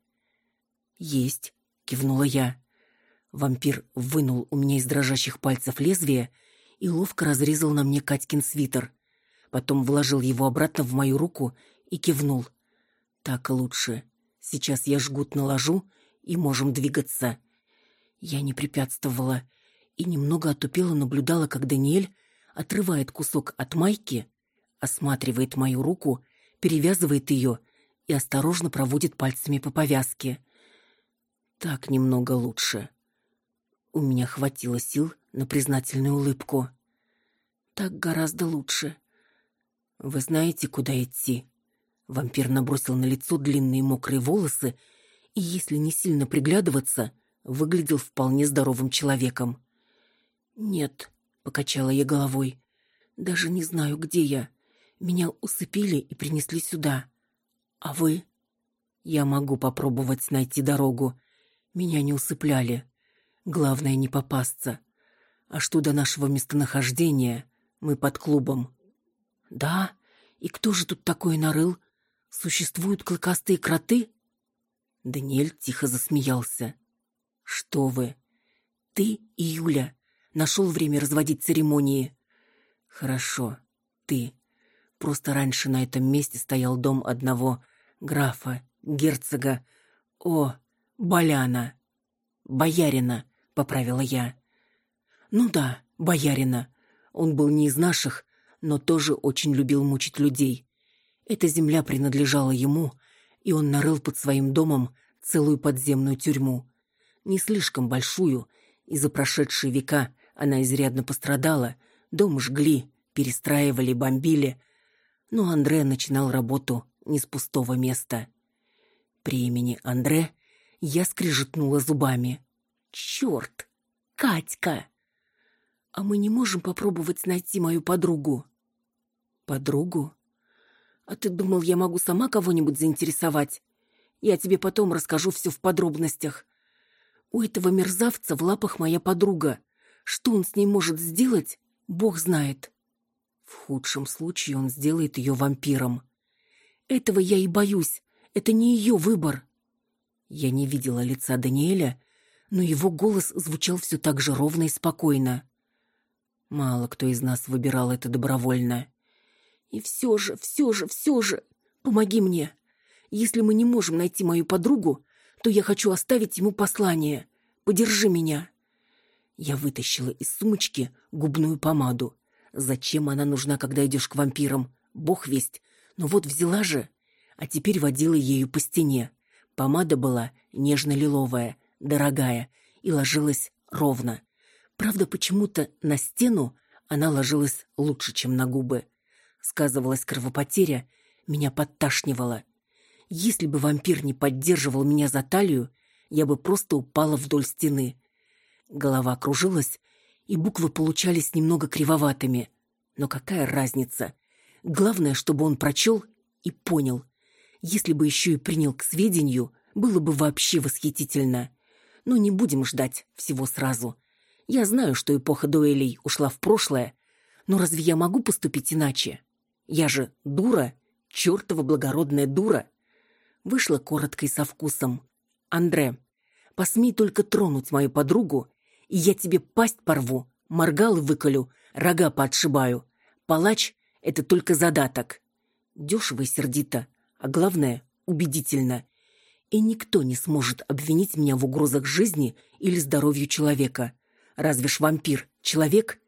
Есть, кивнула я. Вампир вынул у меня из дрожащих пальцев лезвие и ловко разрезал на мне Катькин свитер. Потом вложил его обратно в мою руку и кивнул. Так лучше. Сейчас я жгут наложу, и можем двигаться. Я не препятствовала и немного отупела наблюдала, как Даниэль отрывает кусок от майки, осматривает мою руку, перевязывает ее и осторожно проводит пальцами по повязке. Так немного лучше. У меня хватило сил на признательную улыбку. Так гораздо лучше. Вы знаете, куда идти? Вампир набросил на лицо длинные мокрые волосы и, если не сильно приглядываться, выглядел вполне здоровым человеком. «Нет», — покачала я головой, — «даже не знаю, где я. Меня усыпили и принесли сюда. А вы?» «Я могу попробовать найти дорогу. Меня не усыпляли. Главное, не попасться. А что до нашего местонахождения, мы под клубом». «Да? И кто же тут такой нарыл?» Существуют клыкастые кроты? Даниэль тихо засмеялся. Что вы? Ты и Юля. Нашел время разводить церемонии. Хорошо, ты. Просто раньше на этом месте стоял дом одного графа, герцога. О, Боляна. Боярина, поправила я. Ну да, боярина. Он был не из наших, но тоже очень любил мучить людей. Эта земля принадлежала ему, и он нарыл под своим домом целую подземную тюрьму. Не слишком большую, и за прошедшие века она изрядно пострадала, дом жгли, перестраивали, бомбили. Но Андре начинал работу не с пустого места. При имени Андре я скрежетнула зубами. «Черт! Катька!» «А мы не можем попробовать найти мою подругу?» «Подругу?» А ты думал, я могу сама кого-нибудь заинтересовать? Я тебе потом расскажу все в подробностях. У этого мерзавца в лапах моя подруга. Что он с ней может сделать, бог знает. В худшем случае он сделает ее вампиром. Этого я и боюсь. Это не ее выбор. Я не видела лица Даниэля, но его голос звучал все так же ровно и спокойно. Мало кто из нас выбирал это добровольно. И все же, все же, все же, помоги мне. Если мы не можем найти мою подругу, то я хочу оставить ему послание. Подержи меня. Я вытащила из сумочки губную помаду. Зачем она нужна, когда идешь к вампирам? Бог весть. Но вот взяла же, а теперь водила ею по стене. Помада была нежно-лиловая, дорогая, и ложилась ровно. Правда, почему-то на стену она ложилась лучше, чем на губы. Сказывалась кровопотеря, меня подташнивало. Если бы вампир не поддерживал меня за талию, я бы просто упала вдоль стены. Голова кружилась, и буквы получались немного кривоватыми. Но какая разница? Главное, чтобы он прочел и понял. Если бы еще и принял к сведению, было бы вообще восхитительно. Но не будем ждать всего сразу. Я знаю, что эпоха дуэлей ушла в прошлое, но разве я могу поступить иначе? Я же дура, чертова благородная дура. Вышла коротко и со вкусом. Андре, посмей только тронуть мою подругу, и я тебе пасть порву, моргалы выколю, рога подшибаю. Палач — это только задаток. Дешево и сердито, а главное — убедительно и никто не сможет обвинить меня в угрозах жизни или здоровью человека. Разве ж вампир человек?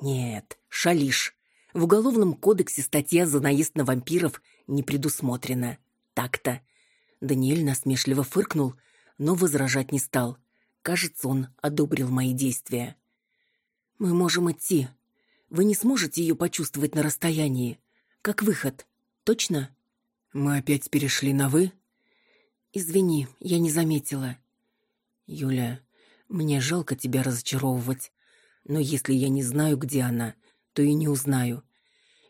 Нет, шалиш. В Уголовном кодексе статья за наезд на вампиров не предусмотрена. Так-то. Даниэль насмешливо фыркнул, но возражать не стал. Кажется, он одобрил мои действия. «Мы можем идти. Вы не сможете ее почувствовать на расстоянии. Как выход. Точно?» «Мы опять перешли на «вы»?» Извини, я не заметила. Юля, мне жалко тебя разочаровывать, но если я не знаю, где она, то и не узнаю.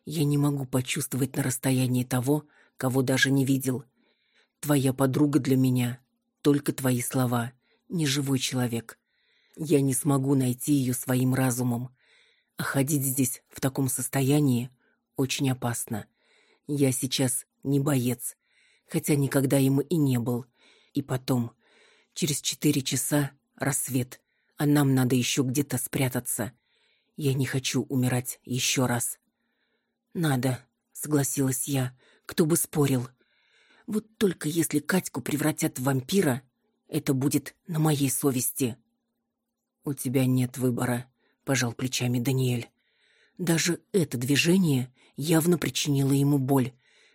Я не могу почувствовать на расстоянии того, кого даже не видел. Твоя подруга для меня — только твои слова, не живой человек. Я не смогу найти ее своим разумом. А ходить здесь в таком состоянии очень опасно. Я сейчас не боец, хотя никогда им и не был. И потом, через четыре часа рассвет, а нам надо еще где-то спрятаться. Я не хочу умирать еще раз. Надо, согласилась я, кто бы спорил. Вот только если Катьку превратят в вампира, это будет на моей совести. У тебя нет выбора, пожал плечами Даниэль. Даже это движение явно причинило ему боль,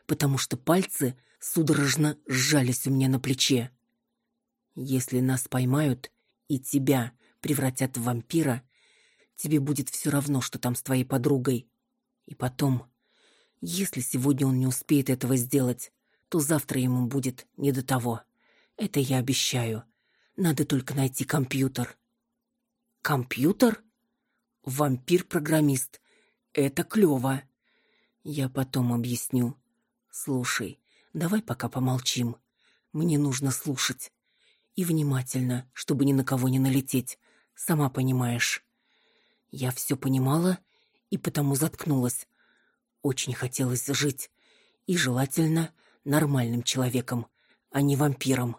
потому что пальцы судорожно сжались у меня на плече. Если нас поймают и тебя превратят в вампира, тебе будет все равно, что там с твоей подругой. И потом, если сегодня он не успеет этого сделать, то завтра ему будет не до того. Это я обещаю. Надо только найти компьютер. Компьютер? Вампир-программист. Это клево. Я потом объясню. Слушай, Давай пока помолчим. Мне нужно слушать. И внимательно, чтобы ни на кого не налететь. Сама понимаешь. Я все понимала и потому заткнулась. Очень хотелось жить. И желательно нормальным человеком, а не вампиром.